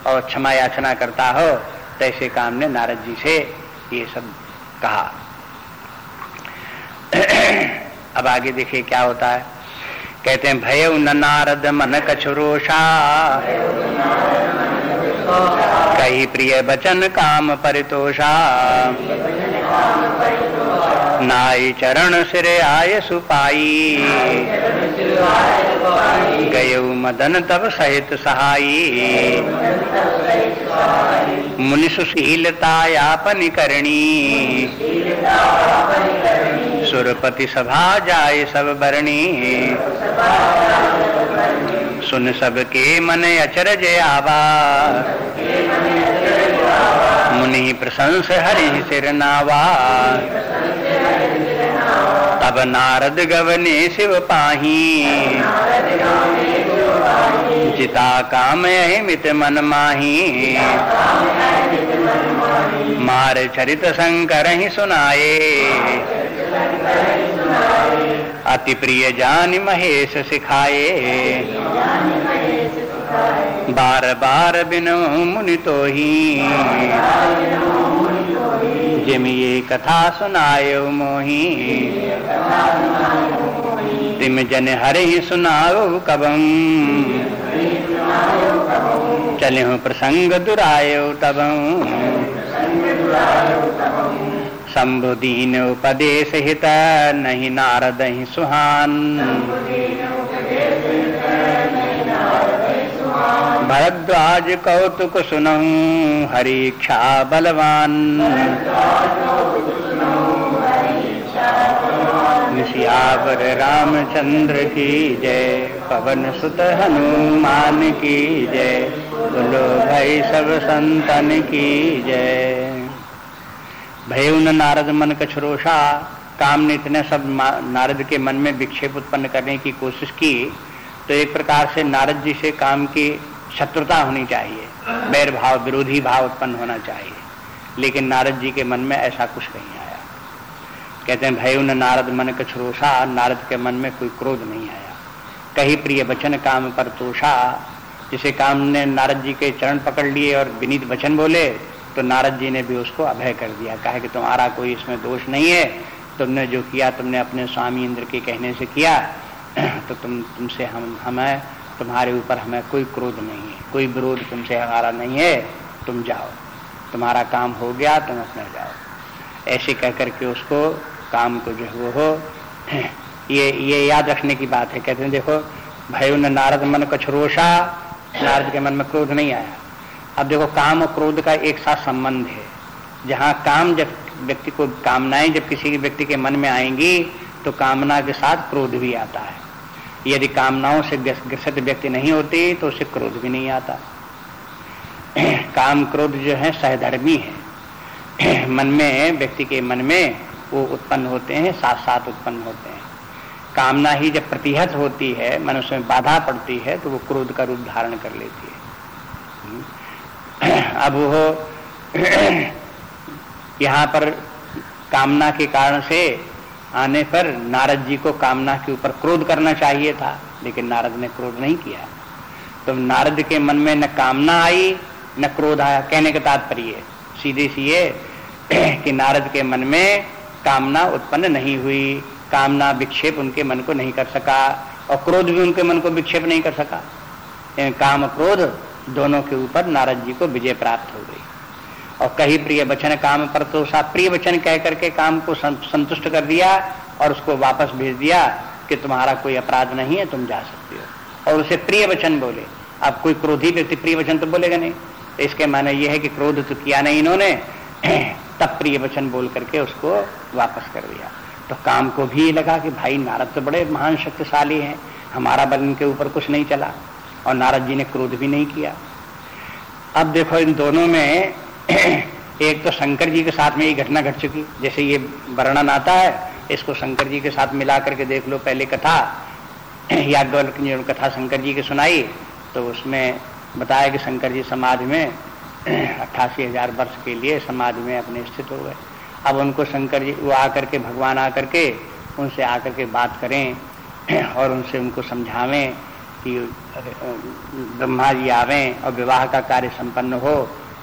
और क्षमा याचना करता हो तो ऐसे काम ने नारद जी से ये सब कहा। अब आगे देखिए क्या होता है। कहते हैं, भय नारद मन कछुरोषा। कही प्रिय बचन काम परितोषा। नाई चरण सिर आय सुपाई। गय मदन तब सहित सहाई। मुनि सुशीलतायापनि करणी सुरपति सभा जाय सब बरणी। सुन सबके मन अचरज आवा। मुनि प्रशंस हरि सिर नावा। तब नारद गवने शिव पाही। जिता काम मित मन माही। मार चरित शंकर ही सुनाए। अति प्रिय जान महेश सिखाए। बार बार बिनो मुनि तो ही जिम ये कथा सुनायो मोही। तिम जन हरे सुनाओ कबम चले प्रसंग दुरायो तब। शंभुदीन उपदेश हित नहीं नारद ही सुहान। भरद्वाज कौतुक सुनऊ हरीक्षा बलवान। सियावर रामचंद्र की जय, पवन सुत हनुमान की जय, बोलो भाई सब संतन की जय। भयुन नारद मन कछरोषा काम ने इतने सब नारद के मन में विक्षेप उत्पन्न करने की कोशिश की तो एक प्रकार से नारद जी से काम की शत्रुता होनी चाहिए, बैर भाव, विरोधी भाव उत्पन्न होना चाहिए। लेकिन नारद जी के मन में ऐसा कुछ नहीं आया। कहते हैं भय नारद मन कछरोषा, नारद के मन में कोई क्रोध नहीं आया। कही प्रिय वचन काम पर तोषा, जिसे काम ने नारद जी के चरण पकड़ लिए और विनीत वचन बोले तो नारद जी ने भी उसको अभय कर दिया। कहा कि तुम्हारा कोई इसमें दोष नहीं है। तुमने जो किया, तुमने अपने स्वामी इंद्र के कहने से किया तो तुम, तुमसे हम, हमें तुम्हारे ऊपर हमें कोई क्रोध नहीं है। कोई विरोध तुमसे हमारा नहीं है। तुम जाओ। तुम्हारा काम हो गया, तुम अपने जाओ। ऐसे कह करके उसको काम को जो है वो हो, ये ये याद रखने की बात है। कहते हैं, देखो, भय न नारद मन कछरोषा नारद के मन में क्रोध नहीं आया। अब देखो, काम और क्रोध का एक साथ संबंध है। जहाँ काम जब व्यक्ति को, कामनाएँ जब किसी व्यक्ति के मन में आएँगी तो कामना के साथ क्रोध भी आता है। यदि कामनाओं से ग्रसित व्यक्ति नहीं होती तो उसे क्रोध भी नहीं आता। काम क्रोध जो है, सहधर्मी है। मन में, व्यक्ति के मन में वो उत्पन्न होते हैं साथ साथ उत्पन्न होते हैं। कामना ही जब प्रतिहत होती है, मन उसमें बाधा पड़ती है तो वो क्रोध का रूप धारण कर लेती है। अब वो यहाँ पर कामना के कारण से आने पर नारद जी को कामना के ऊपर क्रोध करना चाहिए था, लेकिन नारद ने क्रोध नहीं किया। तो नारद के मन में न कामना आई, न क्रोध आया। कहने का तात्पर्य सीधे सी ये कि नारद के मन में कामना उत्पन्न नहीं हुई, कामना विक्षेप उनके मन को नहीं कर सका, और क्रोध भी उनके मन को विक्षेप नहीं कर सका। काम क्रोध दोनों के ऊपर नारद जी को विजय प्राप्त हो गई। और कही प्रिय वचन काम पर तो प्रिय वचन कह करके काम को संतुष्ट कर दिया और उसको वापस भेज दिया कि तुम्हारा कोई अपराध नहीं है, तुम जा सकते हो। और उसे प्रिय वचन बोले। अब कोई क्रोधी व्यक्ति प्रिय वचन तो बोलेगा नहीं। तो इसके माने ये है कि क्रोध तो किया नहीं इन्होंने, तब प्रिय वचन बोल करके उसको वापस कर दिया। तो काम को भी लगा कि भाई नारद तो बड़े महान शक्तिशाली हैं। हमारा बल इनके ऊपर कुछ नहीं चला। और नारद जी ने क्रोध भी नहीं किया। अब देखो इन दोनों में एक तो शंकर जी के साथ में ये घटना घट चुकी। जैसे ये वर्णन आता है, इसको शंकर जी के साथ मिला करके देख लो पहले कथा। याज्ञवल की कथा शंकर जी की सुनाई तो उसमें बताया कि शंकर जी समाज में अट्ठासी हज़ार वर्ष के लिए समाज में अपने स्थित हो गए। अब उनको शंकर जी, वो आकर के, भगवान आकर के, उनसे आकर के बात करें और उनसे उनको समझावें। कि ब्रह्मा जी आवे और विवाह का कार्य संपन्न हो,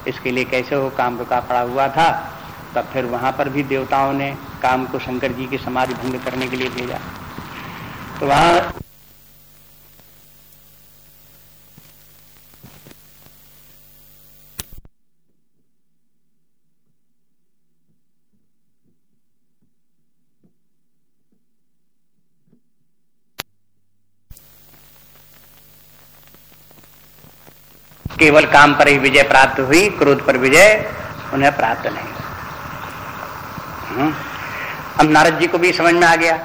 इसके लिए कैसे हो, काम रुका पड़ा हुआ था, तब फिर वहाँ पर भी देवताओं ने काम को शंकर जी के समाधि भंग करने के लिए भेजा। तो वहाँ केवल काम पर ही विजय प्राप्त हुई, क्रोध पर विजय उन्हें प्राप्त नहीं। हम्म। अब नारद जी को भी समझ में आ गया।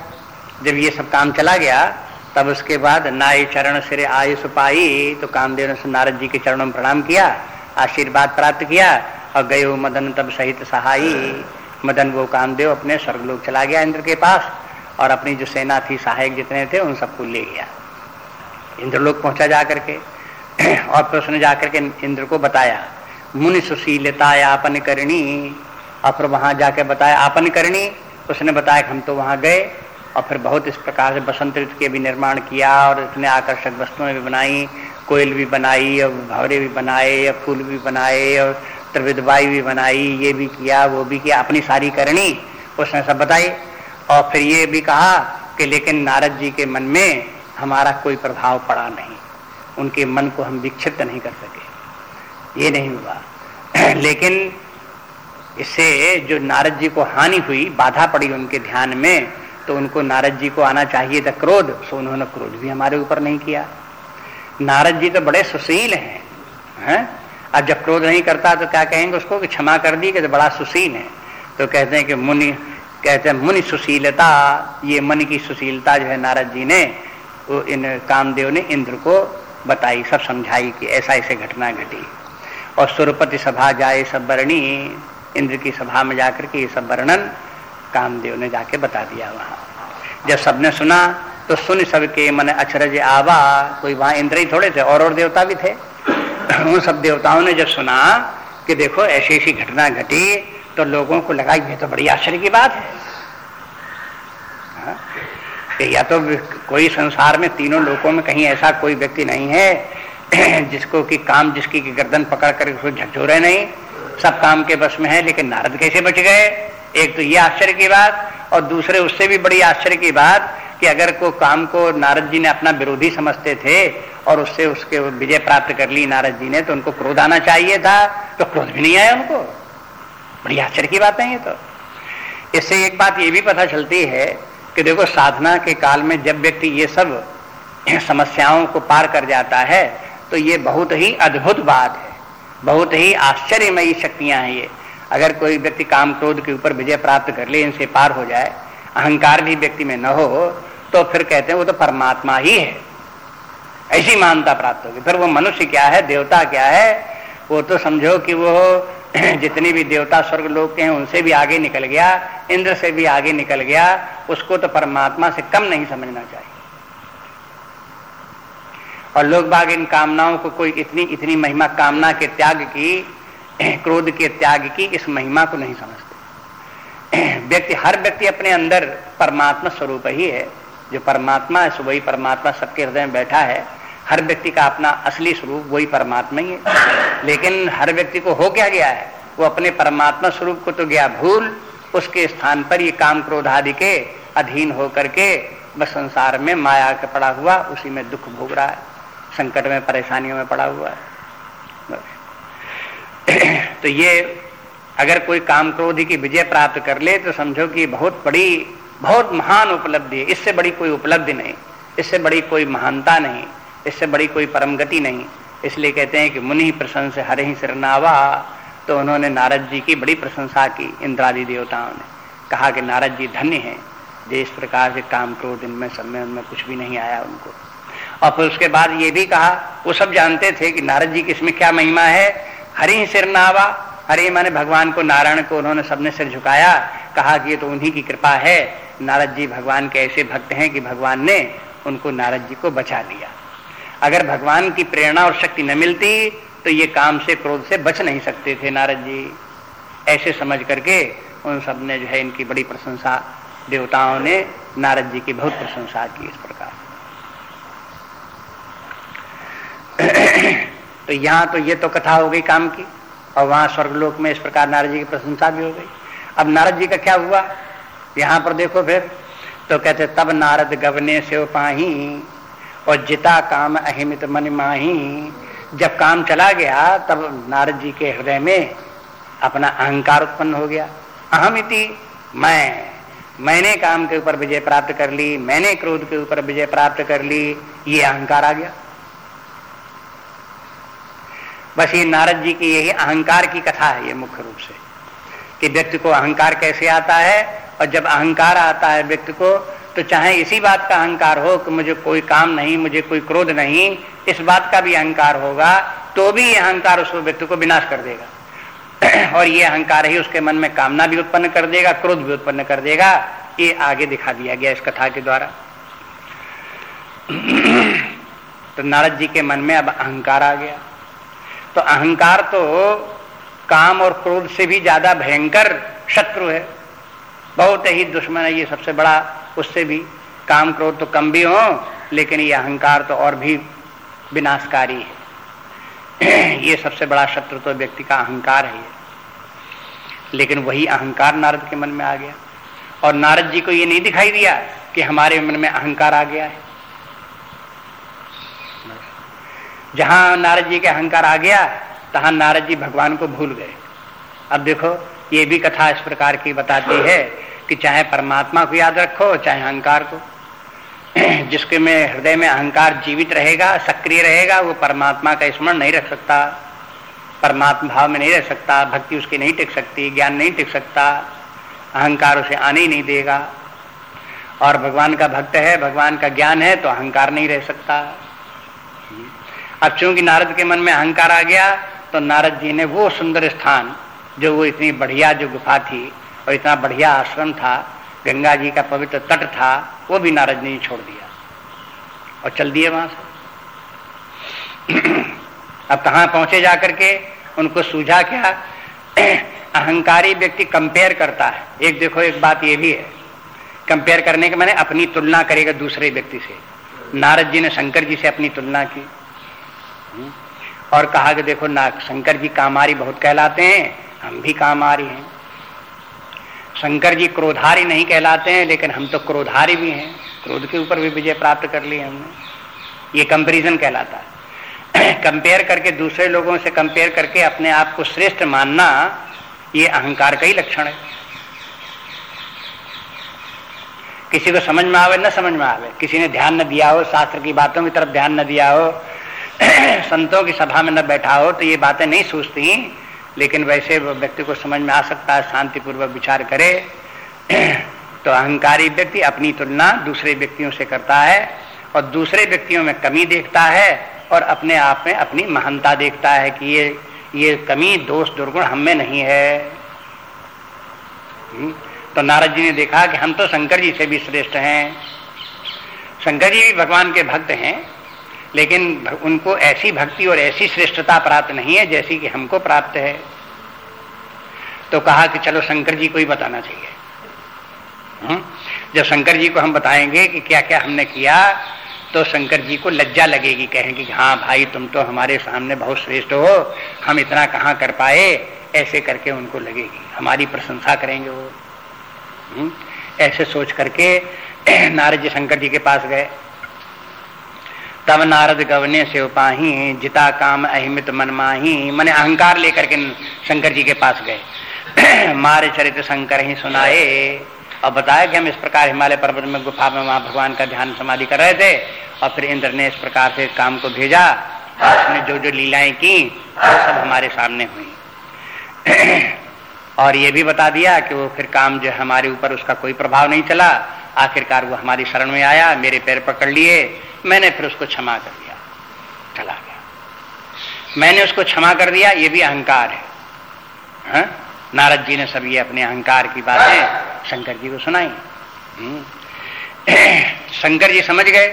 जब ये सब काम चला गया, तब उसके बाद नाय चरण सिरे आयु सुपाई तो कामदेव ने नारद जी के चरणों में प्रणाम किया, आशीर्वाद प्राप्त किया, और गए मदन तब सहित सहाई मदन वो कामदेव अपने स्वर्गलोक चला गया इंद्र के पास, और अपनी जो सेना थी, सहायक जितने थे, उन सबको ले गया। इंद्रलोक पहुँचा जा करके। और फिर उसने जाकर के इंद्र को बताया, मुनि सुशीलता आपन करणी और फिर वहाँ जाके बताया आपन करणी उसने बताया कि हम तो वहाँ गए और फिर बहुत इस प्रकार से बसंत ऋतु के भी निर्माण किया और इतने आकर्षक वस्तुएँ भी बनाई, कोयल भी बनाई, और भवरे भी बनाए, और फूल भी बनाए, और त्रिविधबाई भी बनाई, ये भी किया, वो भी किया, अपनी सारी करनी उसने सब बताई और फिर ये भी कहा कि लेकिन नारद जी के मन में हमारा कोई प्रभाव पड़ा नहीं। उनके मन को हम विक्षिप्त नहीं कर सके। ये नहीं हुआ। लेकिन इससे जो नारद जी को हानि हुई, बाधा पड़ी उनके ध्यान में तो उनको नारद जी को आना चाहिए था क्रोध सो उन्होंने क्रोध भी हमारे ऊपर नहीं किया। नारद जी तो बड़े सुशील हैं हैं? अब जब क्रोध नहीं करता तो क्या कहेंगे उसको कि क्षमा कर दी कि तो बड़ा सुशील है। तो कहते हैं कि मुनि, कहते हैं, मुनि सुशीलता, ये मन की सुशीलता जो है नारद जी ने, वो इन कामदेव ने इंद्र को बताई, सब समझाई कि ऐसा ऐसे घटना घटी। और सुरपति सभा जाए, सब वर्णी इंद्र की सभा में जाकर के ये सब वर्णन कामदेव ने जाके बता दिया वहाँ। जब सबने सुना तो सुन सबके मन अचरज आवा, कोई वहाँ इंद्र ही थोड़े थे, और और देवता भी थे। उन सब देवताओं ने जब सुना कि देखो, ऐसी ऐसी घटना घटी तो लोगों को लगा, ये तो बड़ी आश्चर्य की बात है। हाँ? या तो कोई संसार में तीनों लोगों में कहीं ऐसा कोई व्यक्ति नहीं है, जिसको कि काम, जिसकी की गर्दन पकड़ कर उसको झकझोरे नहीं। सब काम के बस में है, लेकिन नारद कैसे बच गए? एक तो ये आश्चर्य की बात, और दूसरे उससे भी बड़ी आश्चर्य की बात कि अगर को काम को नारद जी ने अपना विरोधी समझते थे, और उससे उसके विजय प्राप्त कर ली नारद जी ने तो उनको क्रोध आना चाहिए था तो क्रोध भी नहीं आया उनको। बड़ी आश्चर्य की बात है ये तो। इससे एक बात ये भी पता चलती है कि देखो, साधना के काल में जब व्यक्ति ये सब समस्याओं को पार कर जाता है तो ये बहुत ही अद्भुत बात है। बहुत ही आश्चर्यमयी शक्तियाँ हैं ये। अगर कोई व्यक्ति काम क्रोध के ऊपर विजय प्राप्त कर ले, इनसे पार हो जाए, अहंकार भी व्यक्ति में न हो तो फिर कहते हैं, वो तो परमात्मा ही है। ऐसी मानता प्राप्त होगी। फिर वो मनुष्य क्या है, देवता क्या है, वो तो समझो कि वो जितने भी देवता स्वर्ग लोग के हैं, उनसे भी आगे निकल गया, इंद्र से भी आगे निकल गया, उसको तो परमात्मा से कम नहीं समझना चाहिए। और लोग बाग इन कामनाओं को कोई इतनी इतनी महिमा, कामना के त्याग की, क्रोध के त्याग की इस महिमा को नहीं समझते। व्यक्ति, हर व्यक्ति अपने अंदर परमात्मा स्वरूप ही है। जो परमात्मा है वही परमात्मा सबके हृदय में बैठा है। हर व्यक्ति का अपना असली स्वरूप वही परमात्मा ही है। लेकिन हर व्यक्ति को हो क्या गया है? वो अपने परमात्मा स्वरूप को तो गया भूल, उसके स्थान पर ये काम क्रोध आदि के अधीन होकर के बस संसार में माया के पड़ा हुआ, उसी में दुख भोग रहा है, संकट में, परेशानियों में पड़ा हुआ है। तो ये अगर कोई काम क्रोध की विजय प्राप्त कर ले तो समझो कि बहुत बड़ी, बहुत महान उपलब्धि है। इससे बड़ी कोई उपलब्धि नहीं, इससे बड़ी कोई महानता नहीं। इससे बड़ी कोई परम गति नहीं। इसलिए कहते हैं कि मुनि प्रशंस हरे ही सिरनावा तो उन्होंने नारद जी की बड़ी प्रशंसा की इंद्रादि देवताओं ने। कहा कि नारद जी धन्य हैं, जो इस प्रकार से काम क्रोध इनमें, सब में उनमें कुछ भी नहीं आया उनको। और फिर उसके बाद ये भी कहा, वो सब जानते थे कि नारद जी की इसमें क्या महिमा है। हरि सिरनावा हरे माने भगवान को नारायण को उन्होंने सबने सिर झुकाया, कहा कि ये तो उन्हीं की कृपा है। नारद जी भगवान के ऐसे भक्त हैं कि भगवान ने उनको नारद जी को बचा लिया। अगर भगवान की प्रेरणा और शक्ति न मिलती तो ये काम से क्रोध से बच नहीं सकते थे नारद जी। ऐसे समझ करके उन सबने जो है इनकी बड़ी प्रशंसा, देवताओं ने नारद जी की बहुत प्रशंसा की इस प्रकार तो यहाँ तो ये तो कथा हो गई काम की, और वहाँ स्वर्गलोक में इस प्रकार नारद जी की प्रशंसा भी हो गई। अब नारद जी का क्या हुआ? यहाँ पर देखो फिर तो कहते, तब नारद गवने से पाही और जिता काम अहिमित मन माही। जब काम चला गया, तब नारद जी के हृदय में अपना अहंकार उत्पन्न हो गया। अहमिति, मैं, मैंने काम के ऊपर विजय प्राप्त कर ली, मैंने क्रोध के ऊपर विजय प्राप्त कर ली, ये अहंकार आ गया। बस ये नारद जी की यही अहंकार की कथा है, ये मुख्य रूप से। कि व्यक्ति को अहंकार कैसे आता है, और जब अहंकार आता है व्यक्ति को तो चाहे इसी बात का अहंकार हो कि मुझे कोई काम नहीं, मुझे कोई क्रोध नहीं, इस बात का भी अहंकार होगा तो भी यह अहंकार उस व्यक्ति को विनाश कर देगा। और ये अहंकार ही उसके मन में कामना भी उत्पन्न कर देगा, क्रोध भी उत्पन्न कर देगा, ये आगे दिखा दिया गया इस कथा के द्वारा। तो नारद जी के मन में अब अहंकार आ गया। तो अहंकार तो काम और क्रोध से भी ज़्यादा भयंकर शत्रु है। बहुत ही दुश्मन है ये सबसे बड़ा, उससे भी। काम क्रोध तो कम भी हो, लेकिन ये अहंकार तो और भी विनाशकारी है। ये सबसे बड़ा शत्रु तो व्यक्ति का अहंकार है लेकिन वही अहंकार नारद के मन में आ गया। और नारद जी को ये नहीं दिखाई दिया कि हमारे मन में अहंकार आ गया है। जहाँ नारद जी के अहंकार आ गया, तहां नारद जी भगवान को भूल गए। अब देखो ये भी कथा इस प्रकार की बताती है कि चाहे परमात्मा को याद रखो, चाहे अहंकार को। जिसके में, हृदय में अहंकार जीवित रहेगा, सक्रिय रहेगा, वो परमात्मा का स्मरण नहीं रख सकता, परमात्मा भाव में नहीं रह सकता, भक्ति उसकी नहीं टिक सकती, ज्ञान नहीं टिक सकता, अहंकार उसे आने ही नहीं देगा। और भगवान का भक्त है, भगवान का ज्ञान है तो अहंकार नहीं रह सकता। अब चूँकि नारद के मन में अहंकार आ गया तो नारद जी ने वो सुंदर स्थान जो वो इतनी बढ़िया जो गुफा थी और इतना बढ़िया आश्रम था, गंगा जी का पवित्र तट था, वो भी नारद ने छोड़ दिया। और चल दिए वहाँ से। अब कहा पहुँचे जाकर के, उनको सूझा क्या? अहंकारी व्यक्ति कंपेयर करता है। एक देखो, एक बात ये भी है। कंपेयर करने के मैंने अपनी तुलना करेगा दूसरे व्यक्ति से। नारद जी ने शंकर जी से अपनी तुलना की। और कहा कि देखो, ना, शंकर जी कामारी बहुत कहलाते हैं हम भी काम आ रही हैं। शंकर जी क्रोधारी नहीं कहलाते हैं, लेकिन हम तो क्रोधारी भी हैं। क्रोध के ऊपर भी विजय प्राप्त कर ली हमने। ये कंपेरिजन कहलाता है। कंपेयर करके दूसरे लोगों से कंपेयर करके अपने आप को श्रेष्ठ मानना, ये अहंकार का ही लक्षण है। किसी को समझ में आवे, न समझ में आवे। किसी ने ध्यान न दिया हो, शास्त्र की बातों की तरफ़ ध्यान न दिया हो, संतों की सभा में न बैठा हो तो ये बातें नहीं सोचती लेकिन वैसे वो व्यक्ति को समझ में आ सकता है शांतिपूर्वक विचार करे तो अहंकारी व्यक्ति अपनी तुलना दूसरे व्यक्तियों से करता है और दूसरे व्यक्तियों में कमी देखता है और अपने आप में अपनी महानता देखता है कि ये ये कमी दोष दुर्गुण हम में नहीं है। हम्म, तो नारद जी ने देखा कि हम तो शंकर जी से भी श्रेष्ठ हैं। शंकर जी भी भगवान के भक्त हैं लेकिन उनको ऐसी भक्ति और ऐसी श्रेष्ठता प्राप्त नहीं है जैसी कि हमको प्राप्त है तो कहा कि चलो शंकर जी को ही बताना चाहिए? हम्म? जब शंकर जी को हम बताएँगे कि क्या क्या हमने किया तो शंकर जी को लज्जा लगेगी, कहेंगे कि हाँ भाई, तुम तो हमारे सामने बहुत श्रेष्ठ हो, हम इतना कहाँ कर पाए ऐसे करके उनको लगेगी हमारी प्रशंसा करेंगे वो हम्म? ऐसे सोच करके नारद जी शंकर जी के पास गए तब नारद गवने से उपाही, जिता काम अहिमित मनमाही मैंने अहंकार लेकर के शंकर जी के पास गए। मारे चरित्र शंकर ही सुनाए। और बताया कि हम इस प्रकार हिमालय पर्वत में गुफा में वहाँ भगवान का ध्यान समाधि कर रहे थे, और फिर इंद्र ने इस प्रकार से काम को भेजा, और उसने जो जो लीलाएँ की, वो तो सब हमारे सामने हुई। और ये भी बता दिया कि वो फिर काम जो हमारे ऊपर उसका कोई प्रभाव नहीं चला। आखिरकार वो हमारी शरण में आया, मेरे पैर पकड़ लिए, मैंने फिर उसको क्षमा कर दिया। चला गया। मैंने उसको क्षमा कर दिया, ये भी अहंकार है। हा? नारद जी ने सब ये अपने अहंकार की बातें शंकर जी को सुनाई। हम्म। शंकर जी समझ गए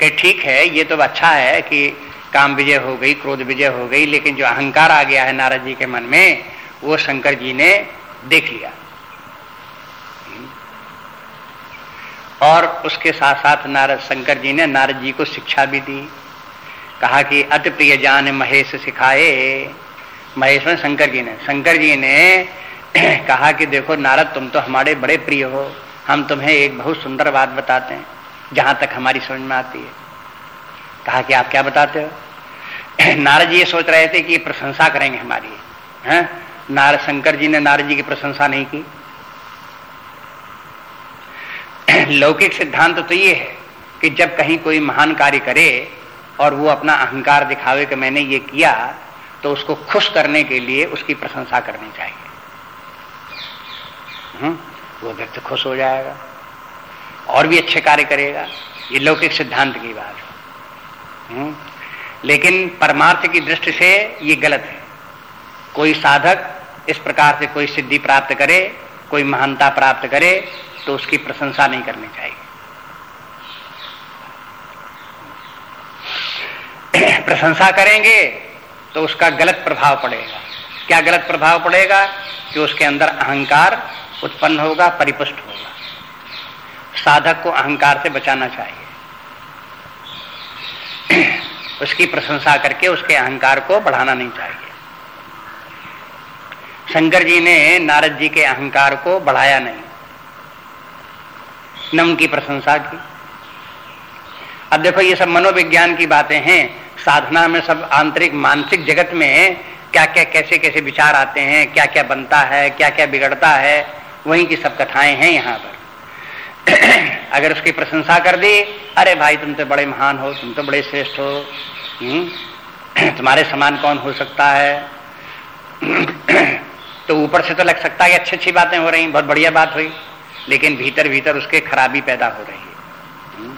कि ठीक है, ये तो अच्छा है कि काम विजय हो गई, क्रोध विजय हो गई, लेकिन जो अहंकार आ गया है नारद जी के मन में, वो शंकर जी ने देख लिया। और उसके साथ साथ नारद शंकर जी ने नारद जी को शिक्षा भी दी। कहा कि, अति प्रिय जान महेश सिखाए। महेश में शंकर जी ने, शंकर जी ने कहा कि, देखो नारद, तुम तो हमारे बड़े प्रिय हो। हम तुम्हें एक बहुत सुंदर बात बताते हैं, जहाँ तक हमारी समझ में आती है। कहा कि, आप क्या बताते हो? नारद जी ये सोच रहे थे कि प्रशंसा करेंगे हमारी। है? नारद, शंकर जी ने नारद जी की प्रशंसा नहीं की। लौकिक सिद्धांत तो तो ये है कि जब कहीं कोई महान कार्य करे और वो अपना अहंकार दिखावे कि मैंने ये किया तो उसको खुश करने के लिए उसकी प्रशंसा करनी चाहिए। हम्म, वो व्यक्ति खुश हो जाएगा। और भी अच्छे कार्य करेगा। ये लौकिक सिद्धांत की बात है। हम्म, लेकिन परमार्थ की दृष्टि से ये गलत है। कोई साधक इस प्रकार से कोई सिद्धि प्राप्त करे कोई महानता प्राप्त करे तो उसकी प्रशंसा नहीं करनी चाहिए। प्रशंसा करेंगे तो उसका गलत प्रभाव पड़ेगा। क्या गलत प्रभाव पड़ेगा? कि उसके अंदर अहंकार उत्पन्न होगा, परिपुष्ट होगा। साधक को अहंकार से बचाना चाहिए। उसकी प्रशंसा करके उसके अहंकार को बढ़ाना नहीं चाहिए। शंकर जी ने नारद जी के अहंकार को बढ़ाया नहीं। न उनकी प्रशंसा की। अब देखो ये सब मनोविज्ञान की बातें हैं। साधना में सब आंतरिक मानसिक जगत में क्या क्या कैसे कैसे विचार आते हैं क्या क्या बनता है क्या क्या बिगड़ता है वहीं की सब कथाएँ हैं यहाँ पर। अगर उसकी प्रशंसा कर दी अरे भाई तुम तो बड़े महान हो तुम तो बड़े श्रेष्ठ हो। हम्म, तुम्हारे समान कौन हो सकता है? तो ऊपर से तो लग सकता है अच्छी अच्छी बातें हो रही बहुत बढ़िया बात हुई। लेकिन भीतर भीतर उसके खराबी पैदा हो रही है। हम्म,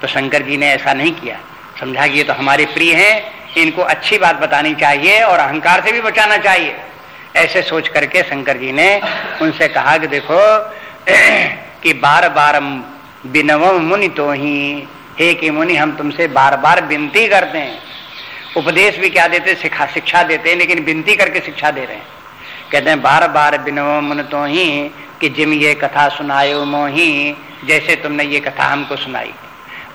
तो शंकर जी ने ऐसा नहीं किया। समझा कि ये तो हमारे प्रिय हैं इनको अच्छी बात बतानी चाहिए और अहंकार से भी बचाना चाहिए। ऐसे सोच करके शंकर जी ने उनसे कहा कि देखो कि बार बार बिनव मुनि तो ही हे कि मुनि हम तुमसे बार बार विनती करते हैं। उपदेश भी क्या देते शिक्षा शिक्षा देते हैं लेकिन विनती करके शिक्षा दे रहे हैं। कहते हैं बार बार बिनव मुन तो ही कि जिम ये कथा सुनायो मोही, जैसे तुमने ये कथा हमको सुनाई।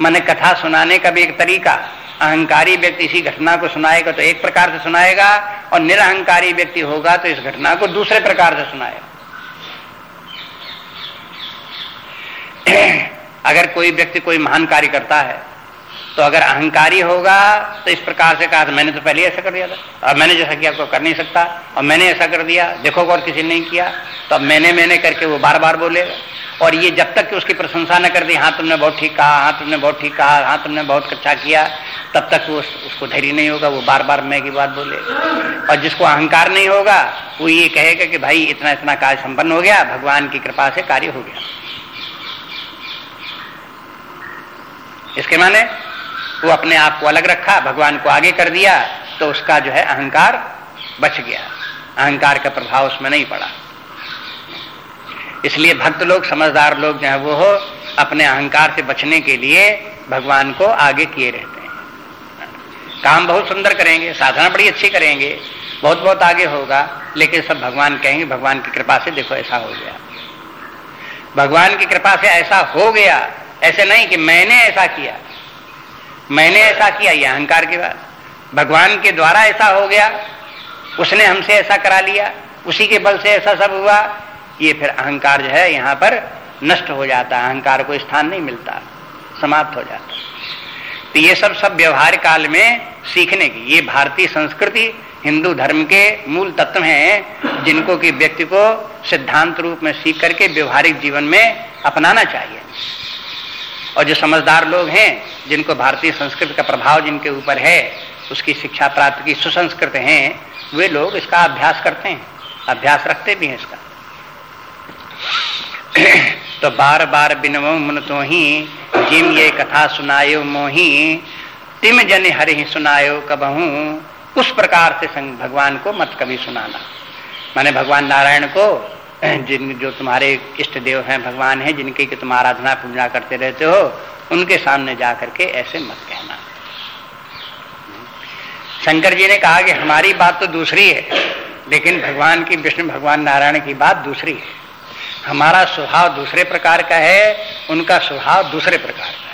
मैंने कथा सुनाने का भी एक तरीका, अहंकारी व्यक्ति इसी घटना को सुनाएगा तो एक प्रकार से सुनाएगा और निरहंकारी व्यक्ति होगा तो इस घटना को दूसरे प्रकार से सुनाएगा। अगर कोई व्यक्ति कोई महान कार्य करता है तो अगर अहंकारी होगा तो इस प्रकार से कहा मैंने तो पहले ऐसा कर दिया था। और मैंने जैसा किया आपको कर नहीं सकता। और मैंने ऐसा कर दिया, देखो और किसी ने नहीं किया। तो अब मैंने मैंने करके वो बार बार बोलेगा। और ये जब तक कि उसकी प्रशंसा न कर दी हाँ तुमने बहुत ठीक कहा हाँ तुमने बहुत ठीक कहा हाँ तुमने बहुत अच्छा किया, तब तक वो उसको धैर्य नहीं होगा, वो बार बार मैं की बात बोलेगा। और जिसको अहंकार नहीं होगा, वो ये कहेगा कि, भाई, इतना इतना कार्य संपन्न हो गया, भगवान की कृपा से कार्य हो गया। इसके माने वो अपने आप को अलग रखा, भगवान को आगे कर दिया तो उसका जो है अहंकार बच गया। अहंकार का प्रभाव उसमें नहीं पड़ा। इसलिए भक्त लोग, समझदार लोग जो है, वो हो, अपने अहंकार से बचने के लिए भगवान को आगे किए रहते हैं। काम बहुत सुंदर करेंगे, साधना बड़ी अच्छी करेंगे बहुत बहुत आगे होगा, लेकिन सब भगवान कहेंगे, भगवान की कृपा से देखो ऐसा हो गया। भगवान की कृपा से ऐसा हो गया, ऐसे नहीं कि मैंने ऐसा किया। मैंने ऐसा किया यह अहंकार की बात। भगवान के द्वारा ऐसा हो गया, उसने हमसे ऐसा करा लिया, उसी के बल से ऐसा सब हुआ, ये फिर अहंकार जो है यहाँ पर नष्ट हो जाता है अहंकार को स्थान नहीं मिलता, समाप्त हो जाता। तो ये सब सब व्यवहार काल में सीखने की, ये भारतीय संस्कृति, हिंदू धर्म के मूल तत्व हैं, जिनको कि व्यक्ति को सिद्धांत रूप में सीख करके व्यवहारिक जीवन में अपनाना चाहिए। और जो समझदार लोग हैं, जिनको भारतीय संस्कृति का प्रभाव जिनके ऊपर है, उसकी शिक्षा प्राप्त की सुसंस्कृत हैं, वे लोग इसका अभ्यास करते हैं। अभ्यास रखते भी हैं इसका। तो बार बार बिनवो मन तो ही जिम ये कथा सुनायो मोही, तिम जन हरि सुनायो कबहू, उस प्रकार से भगवान को मत कभी सुनाना। माने भगवान नारायण को जिन जो तुम्हारे इष्ट देव हैं, भगवान हैं, जिनकी कि तुम आराधना पूजा करते रहते हो, उनके सामने जा करके ऐसे मत कहना। शंकर जी ने कहा कि हमारी बात तो दूसरी है, लेकिन भगवान की, विष्णु भगवान नारायण की बात दूसरी है। हमारा स्वभाव दूसरे प्रकार का है, उनका स्वभाव दूसरे प्रकार का है।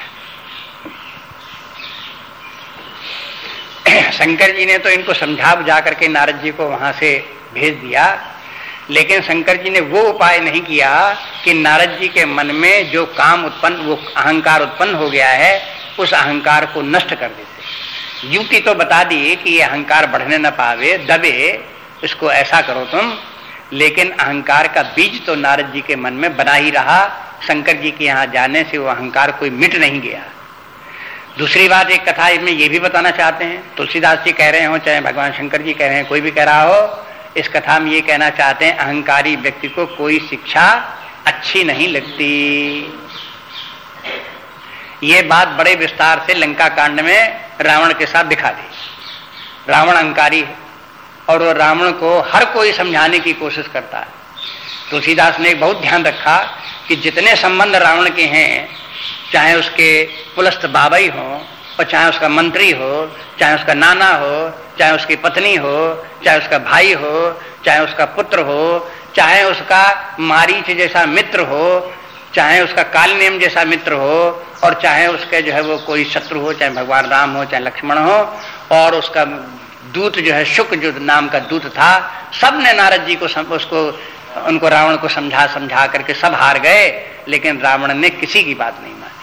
शंकर जी ने तो इनको समझा बुझा करके नारद जी को वहाँ से भेज दिया। लेकिन शंकर जी ने वो उपाय नहीं किया कि नारद जी के मन में जो काम उत्पन्न, वो अहंकार उत्पन्न हो गया है, उस अहंकार को नष्ट कर देते। युक्ति तो बता दी कि ये अहंकार बढ़ने न पावे, दबे, इसको ऐसा करो तुम। लेकिन अहंकार का बीज तो नारद जी के मन में बना ही रहा। शंकर जी के यहाँ जाने से वो अहंकार कोई मिट नहीं गया। दूसरी बात, एक कथा इसमें ये भी बताना चाहते हैं। तुलसीदास जी कह रहे हो, चाहे भगवान शंकर जी कह रहे हैं, कोई भी कह रहा हो इस कथा में ये कहना चाहते हैं, अहंकारी व्यक्ति को कोई शिक्षा अच्छी नहीं लगती। ये बात बड़े विस्तार से लंका कांड में रावण के साथ दिखा दी। रावण अहंकारी है और वो रावण को हर कोई समझाने की कोशिश करता है। तुलसीदास ने बहुत ध्यान रखा कि जितने संबंध रावण के हैं, चाहे उसके पुलस्त बाबई हो और चाहे उसका मंत्री हो चाहे उसका नाना हो चाहे उसकी पत्नी हो चाहे उसका भाई हो चाहे उसका पुत्र हो चाहे उसका मारीच जैसा मित्र हो चाहे उसका काल नियम जैसा मित्र हो और चाहे उसके जो है वो कोई शत्रु हो चाहे भगवान राम हो चाहे लक्ष्मण हो और उसका दूत जो है शुक्र जो नाम का दूत था सबने नारद जी को सम, उसको उनको रावण को समझा समझा करके सब हार गए लेकिन रावण ने किसी की बात नहीं मानी।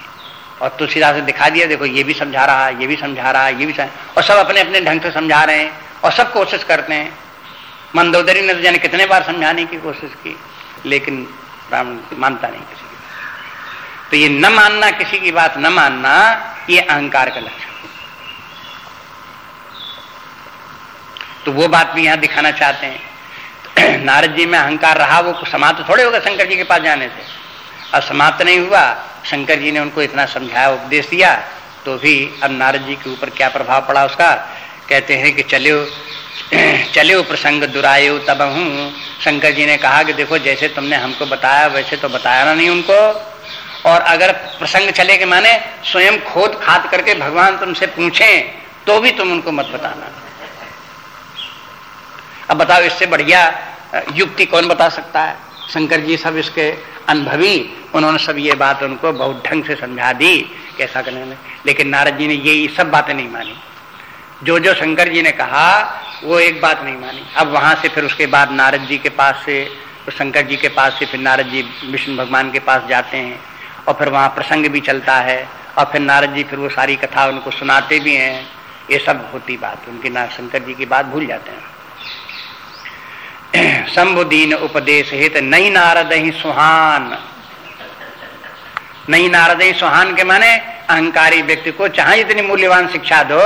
और तुलसीदास ने दिखा दिया, देखो ये भी समझा रहा है ये भी समझा रहा है ये भी और सब अपने अपने ढंग से समझा रहे हैं और सब कोशिश करते हैं। मंदोदरी ने तो जाने कितने बार समझाने की कोशिश की, लेकिन रावण मानता नहीं किसी की तो ये न मानना किसी की बात, न मानना ये अहंकार का लक्षण तो वो बात भी यहाँ दिखाना चाहते हैं। नारद जी में अहंकार रहा, वो समाप्त थोड़े होगा शंकर जी के पास जाने से। अब समाप्त नहीं हुआ। शंकर जी ने उनको इतना समझाया, उपदेश दिया तो भी अब नारद जी के ऊपर क्या प्रभाव पड़ा उसका? कहते हैं कि चलो चलो प्रसंग दुरायो तब हूँ। शंकर जी ने कहा कि देखो, जैसे तुमने हमको बताया, वैसे तो बताया नहीं उनको। और अगर प्रसंग चले के माने स्वयं खोद खाद करके भगवान तुमसे पूछे तो भी तुम उनको मत बताना। अब बताओ, इससे बढ़िया युक्ति कौन बता सकता है? शंकर जी सब इसके अनुभवी, उन्होंने सब ये बात उनको बहुत ढंग से समझा दी, कैसा करने में। लेकिन नारद जी ने ये सब बातें नहीं मानी। जो जो शंकर जी ने कहा, वो एक बात नहीं मानी। अब वहाँ से फिर उसके बाद नारद जी के पास से तो शंकर जी के पास से फिर नारद जी विष्णु भगवान के पास जाते हैं, और फिर वहाँ प्रसंग भी चलता है, और फिर नारद जी फिर वो सारी कथा उनको सुनाते भी हैं। ये सब होती बात, उनकी ना शंकर जी की बात भूल जाते हैं। शंभुदीन उपदेश हित नई नारद ही सुहान। नई नारद ही सुहान के माने अहंकारी व्यक्ति को चाहे जितनी मूल्यवान शिक्षा दो,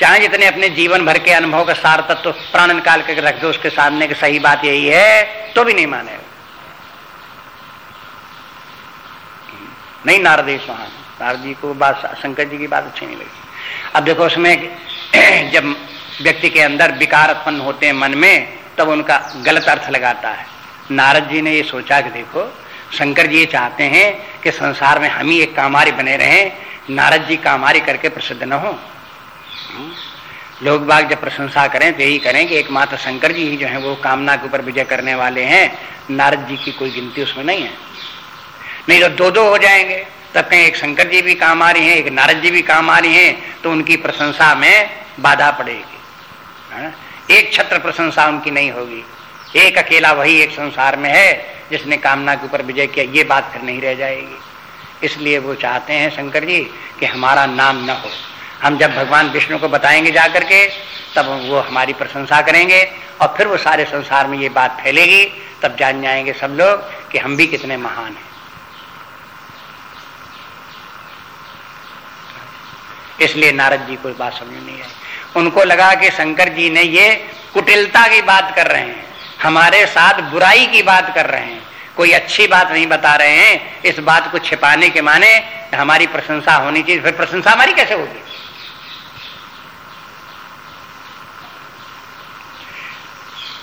चाहे जितने अपने जीवन भर के अनुभव का सार तत्व तो प्राण निकाल के रख दो, उसके सामने की सही बात यही है तो भी नहीं माने। नहीं नारद ही सुहान। नारद जी को बात, शंकर जी की बात अच्छी नहीं लगी। अब देखो उसमें जब व्यक्ति के अंदर विकार उत्पन्न होते हैं मन में, तब उनका गलत अर्थ लगाता है। नारद जी ने ये सोचा कि देखो, शंकर जी ये चाहते हैं कि संसार में हम ही एक कामारी बने रहे, नारद जी कामारी करके प्रसिद्ध न हो। लोग बाग जब प्रशंसा करें तो यही करें कि एकमात्र शंकर जी ही जो है वो कामना के ऊपर विजय करने वाले हैं। नारद जी की कोई गिनती उसमें नहीं है। नहीं तो दो दो हो जाएँगे। तब कहीं एक शंकर जी भी काम आ रही हैं, एक नारद जी भी काम आ रही हैं तो उनकी प्रशंसा में बाधा पड़ेगी। एक छत्र प्रशंसा उनकी नहीं होगी। एक अकेला वही एक संसार में है, जिसने कामना के ऊपर विजय किया, ये बात फिर नहीं रह जाएगी। इसलिए वो चाहते हैं, शंकर जी, कि हमारा नाम न हो। हम जब भगवान विष्णु को बताएँगे जाकर के, तब वो हमारी प्रशंसा करेंगे, और फिर वो सारे संसार में ये बात फैलेगी, तब जान जाएँगे सब लोग कि हम भी कितने महान हैं। इसलिए नारद जी को बात समझ नहीं आई। उनको लगा कि शंकर जी ने ये कुटिलता की बात कर रहे हैं, हमारे साथ बुराई की बात कर रहे हैं, कोई अच्छी बात नहीं बता रहे हैं, इस बात को छिपाने के माने हमारी प्रशंसा होनी चाहिए, फिर प्रशंसा हमारी कैसे होगी?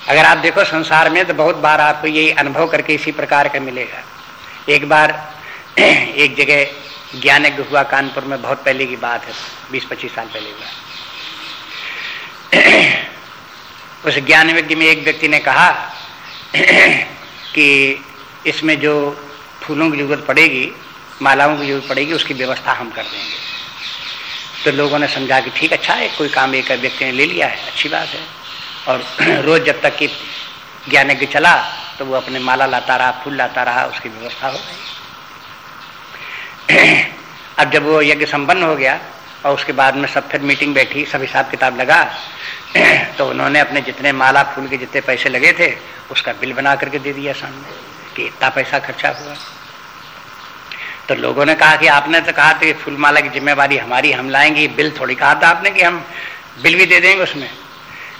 अगर आप देखो संसार में तो बहुत बार आपको ये अनुभव करके इसी प्रकार का मिलेगा। एक बार एक जगह ज्ञानज्ञ हुआ, कानपुर में बहुत पहले की बात है, बीस पच्चीस साल पहले बात। उस ज्ञान व्यक्ति में एक व्यक्ति ने कहा कि इसमें जो फूलों की ज़रूरत पड़ेगी, मालाओं की ज़रूरत पड़ेगी, उसकी व्यवस्था हम कर देंगे। तो लोगों ने समझा कि ठीक अच्छा है, कोई काम एक व्यक्ति ने ले लिया है, अच्छी बात है। और रोज जब तक कि ज्ञानज्ञ चला तो वो अपने माला लाता रहा, फूल लाता रहा, उसकी व्यवस्था हो गई। अब जब वो यज्ञ संपन्न हो गया और उसके बाद में सब फिर मीटिंग बैठी, सब हिसाब किताब लगा। तो उन्होंने अपने जितने माला, फूल के जितने पैसे लगे थे, उसका बिल बना करके दे दिया सामने, कि इतना पैसा खर्चा हुआ। तो लोगों ने कहा कि आपने तो कहा था फूल माला की जिम्मेवारी हमारी, हम लाएँगे, बिल थोड़ी कहा था आपने कि हम बिल भी दे देंगे उसमें।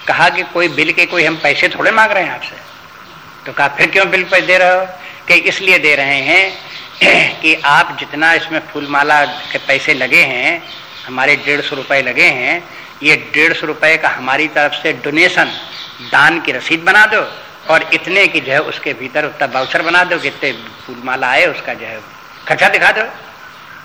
कहा कि कोई बिल के कोई हम पैसे थोड़े मांग रहे हैं आपसे। तो कहा, फिर क्यों बिल पे दे रहे हो? कि इसलिए दे रहे हैं कि आप जितना इसमें फूल माला के पैसे लगे हैं हमारे डेढ़ सौ रुपए लगे हैं, ये डेढ़ सौ रुपए का हमारी तरफ़ से डोनेशन दान की रसीद बना दो और इतने की जो है उसके भीतर उतना बाउचर बना दो कि इतने फूल माला आए उसका जो है खर्चा दिखा दो।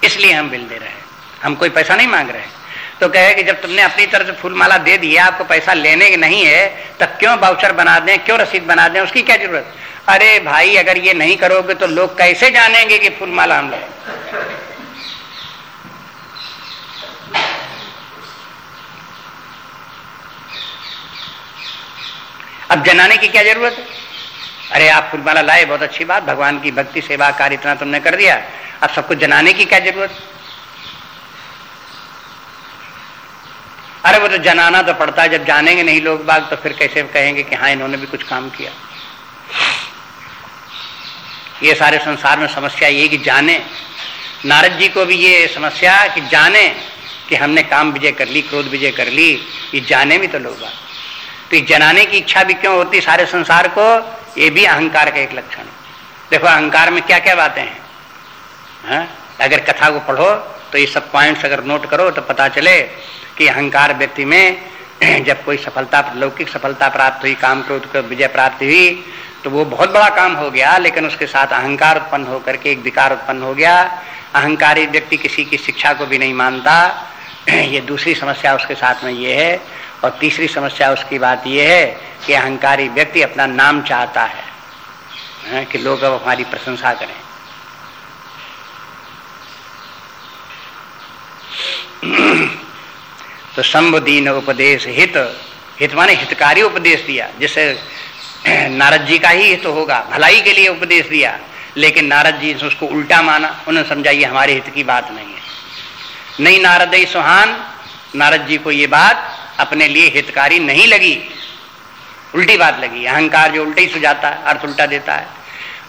इसलिए हम बिल दे रहे हैं। हम कोई पैसा नहीं मांग रहे। हैं तो कहे कि जब तुमने अपनी तरफ़ से फूल माला दे दी है आपको पैसा लेने की नहीं है, तब क्यों बाउचर बना दें, क्यों रसीद बना दें, उसकी क्या ज़रूरत? अरे भाई, अगर ये नहीं करोगे तो लोग कैसे जानेंगे कि फूल माला हम लोग अब जनाने की क्या ज़रूरत है? अरे आप फूलमाला लाए, बहुत अच्छी बात, भगवान की भक्ति, सेवा, कार्य, इतना तुमने कर दिया। अब सबको जनाने की क्या ज़रूरत? अरे वो तो जनाना तो पड़ता है, जब जानेंगे नहीं लोग बाग तो फिर कैसे कहेंगे कि हाँ इन्होंने भी कुछ काम किया। ये सारे संसार में समस्या ये कि जाने। नारद जी को भी ये समस्या कि जाने कि हमने काम विजय कर ली, क्रोध विजय कर ली, ये जाने भी तो लोग बात तो जनाने की इच्छा भी क्यों होती सारे संसार को? ये भी अहंकार का एक लक्षण देखो, अहंकार में क्या क्या बातें हैं? हा? अगर कथा को पढ़ो तो ये सब पॉइंट्स अगर नोट करो तो पता चले कि अहंकार व्यक्ति में जब कोई सफलता, लौकिक सफलता प्राप्त हुई, काम क्रोध को विजय प्राप्त हुई तो वो बहुत बड़ा काम हो गया, लेकिन उसके साथ अहंकार उत्पन्न होकर के एक विकार उत्पन्न हो गया। अहंकारी व्यक्ति किसी की शिक्षा को भी नहीं मानता। ये दूसरी समस्या उसके साथ में ये है और तीसरी समस्या उसकी बात यह है कि अहंकारी व्यक्ति अपना नाम चाहता है, कि लोग अब हमारी प्रशंसा करें। तो संबुदीन उपदेश हित हित माने हितकारी उपदेश दिया जिससे नारद जी का ही हित होगा भलाई के लिए उपदेश दिया लेकिन नारद जी ने उसको उल्टा माना उन्होंने समझा ये हमारे हित की बात नहीं है। नहीं नारद सुहान नारद जी को ये बात अपने लिए हितकारी नहीं लगी। उल्टी बात लगी। अहंकार जो उल्टे ही सुझाता है, अर्थ उल्टा देता है।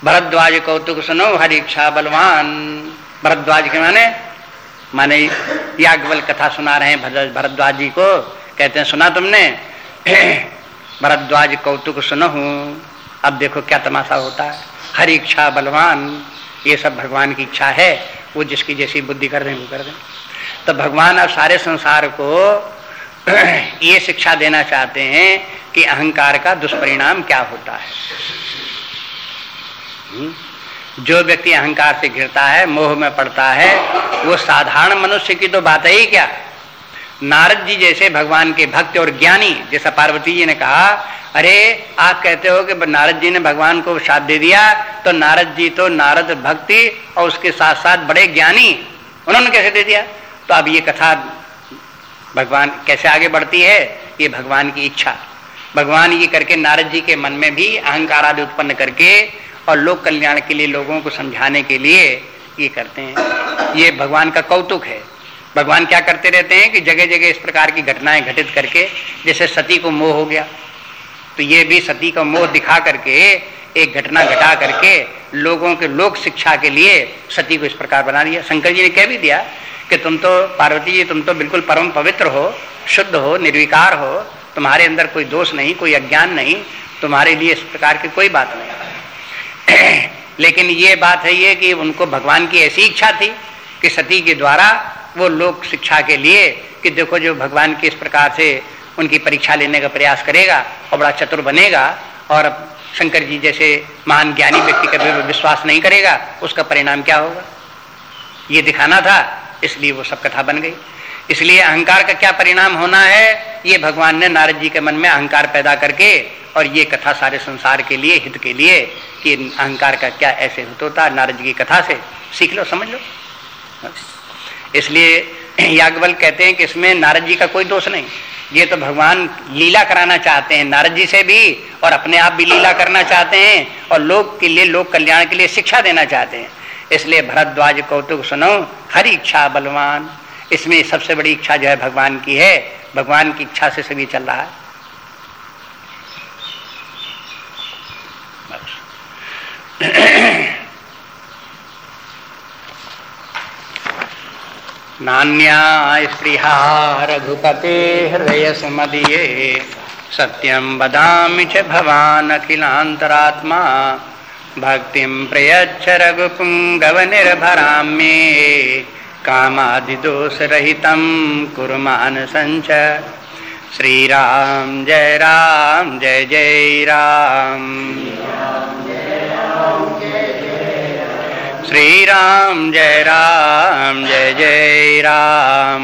भरद्वाज कौतुक सुनो, हर इच्छा बलवान। भरद्वाज के माने माने याज्ञवल कथा सुना रहे हैं भरद्वाज जी को। कहते हैं, सुना तुमने? भरद्वाज कौतुक सुनो। अब देखो क्या तमाशा होता है। हर इच्छा बलवान, ये सब भगवान की इच्छा है। वो जिसकी जैसी बुद्धि कर दें वो कर दें तो भगवान अब सारे संसार को ये शिक्षा देना चाहते हैं कि अहंकार का दुष्परिणाम क्या होता है। हम्म? जो व्यक्ति अहंकार से घिरता है, मोह में पड़ता है, वो साधारण मनुष्य की तो बात है ही क्या? नारद जी जैसे भगवान के भक्त और ज्ञानी, जैसा पार्वती जी ने कहा, अरे, आप कहते हो कि नारद जी ने भगवान को साथ दे दिया तो नारद जी तो नारद भक्ति और उसके साथ साथ बड़े ज्ञानी, उन्होंने कैसे दे दिया? तो अब ये कथा भगवान कैसे आगे बढ़ती है? ये भगवान की इच्छा। भगवान ये करके नारद जी के मन में भी अहंकार आदि उत्पन्न करके और लोक कल्याण के लिए लोगों को समझाने के लिए ये करते हैं। ये भगवान का कौतुक है। भगवान क्या करते रहते हैं कि जगह जगह इस प्रकार की घटनाएँ घटित करके, जैसे सती को मोह हो गया। तो ये भी सती का मोह दिखा करके, एक घटना घटा करके लोगों के लोक शिक्षा के लिए सती को इस प्रकार बना दिया। शंकर जी ने कह भी दिया कि तुम तो पार्वती जी, तुम तो बिल्कुल परम पवित्र हो, शुद्ध हो, निर्विकार हो, तुम्हारे अंदर कोई दोष नहीं, कोई अज्ञान नहीं, तुम्हारे लिए इस प्रकार की कोई बात नहीं। लेकिन ये बात है ये कि उनको भगवान की ऐसी इच्छा थी कि सती के द्वारा वो लोक शिक्षा के लिए कि देखो जो भगवान की इस प्रकार से उनकी परीक्षा लेने का प्रयास करेगा और बड़ा चतुर बनेगा और शंकर जी जैसे महान ज्ञानी व्यक्ति कभी विश्वास नहीं करेगा, उसका परिणाम क्या होगा? ये दिखाना था इसलिए वो सब कथा बन गई। इसलिए अहंकार का क्या परिणाम होना है? ये भगवान ने नारद जी के मन में अहंकार पैदा करके और ये कथा सारे संसार के लिए, हित के लिए कि अहंकार का क्या ऐसे हित होता, नारद जी की कथा से सीख लो, समझ लो। इसलिए याज्ञवल कहते हैं कि इसमें नारद जी का कोई दोष नहीं। ये तो भगवान लीला कराना चाहते हैं, नारद जी से भी और अपने आप भी लीला करना चाहते हैं और लोग के लिए, लोक कल्याण के लिए शिक्षा देना चाहते हैं। इसलिए भरद्वाज कौतुक सुनो, हर इच्छा बलवान। इसमें सबसे बड़ी इच्छा जो है भगवान की है, भगवान की इच्छा से सभी चल रहा है। नान्या स्पृहा रघुपते हृदय सुमदीये सत्यम बदामि च भवान् अखिलान्तरात्मा। भक्तिं प्रयच्छ रघुपुङ्गवनिर्भरां मे कामादिदोषरहितं कुर्मान् सञ्च श्रीराम जय राम जय जय राम। श्रीराम जय राम जय जय राम।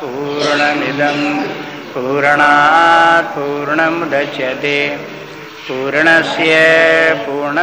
पूर्णमदः पूर्णात् पूर्णमुदच्यते पूर्णस्य पूर्ण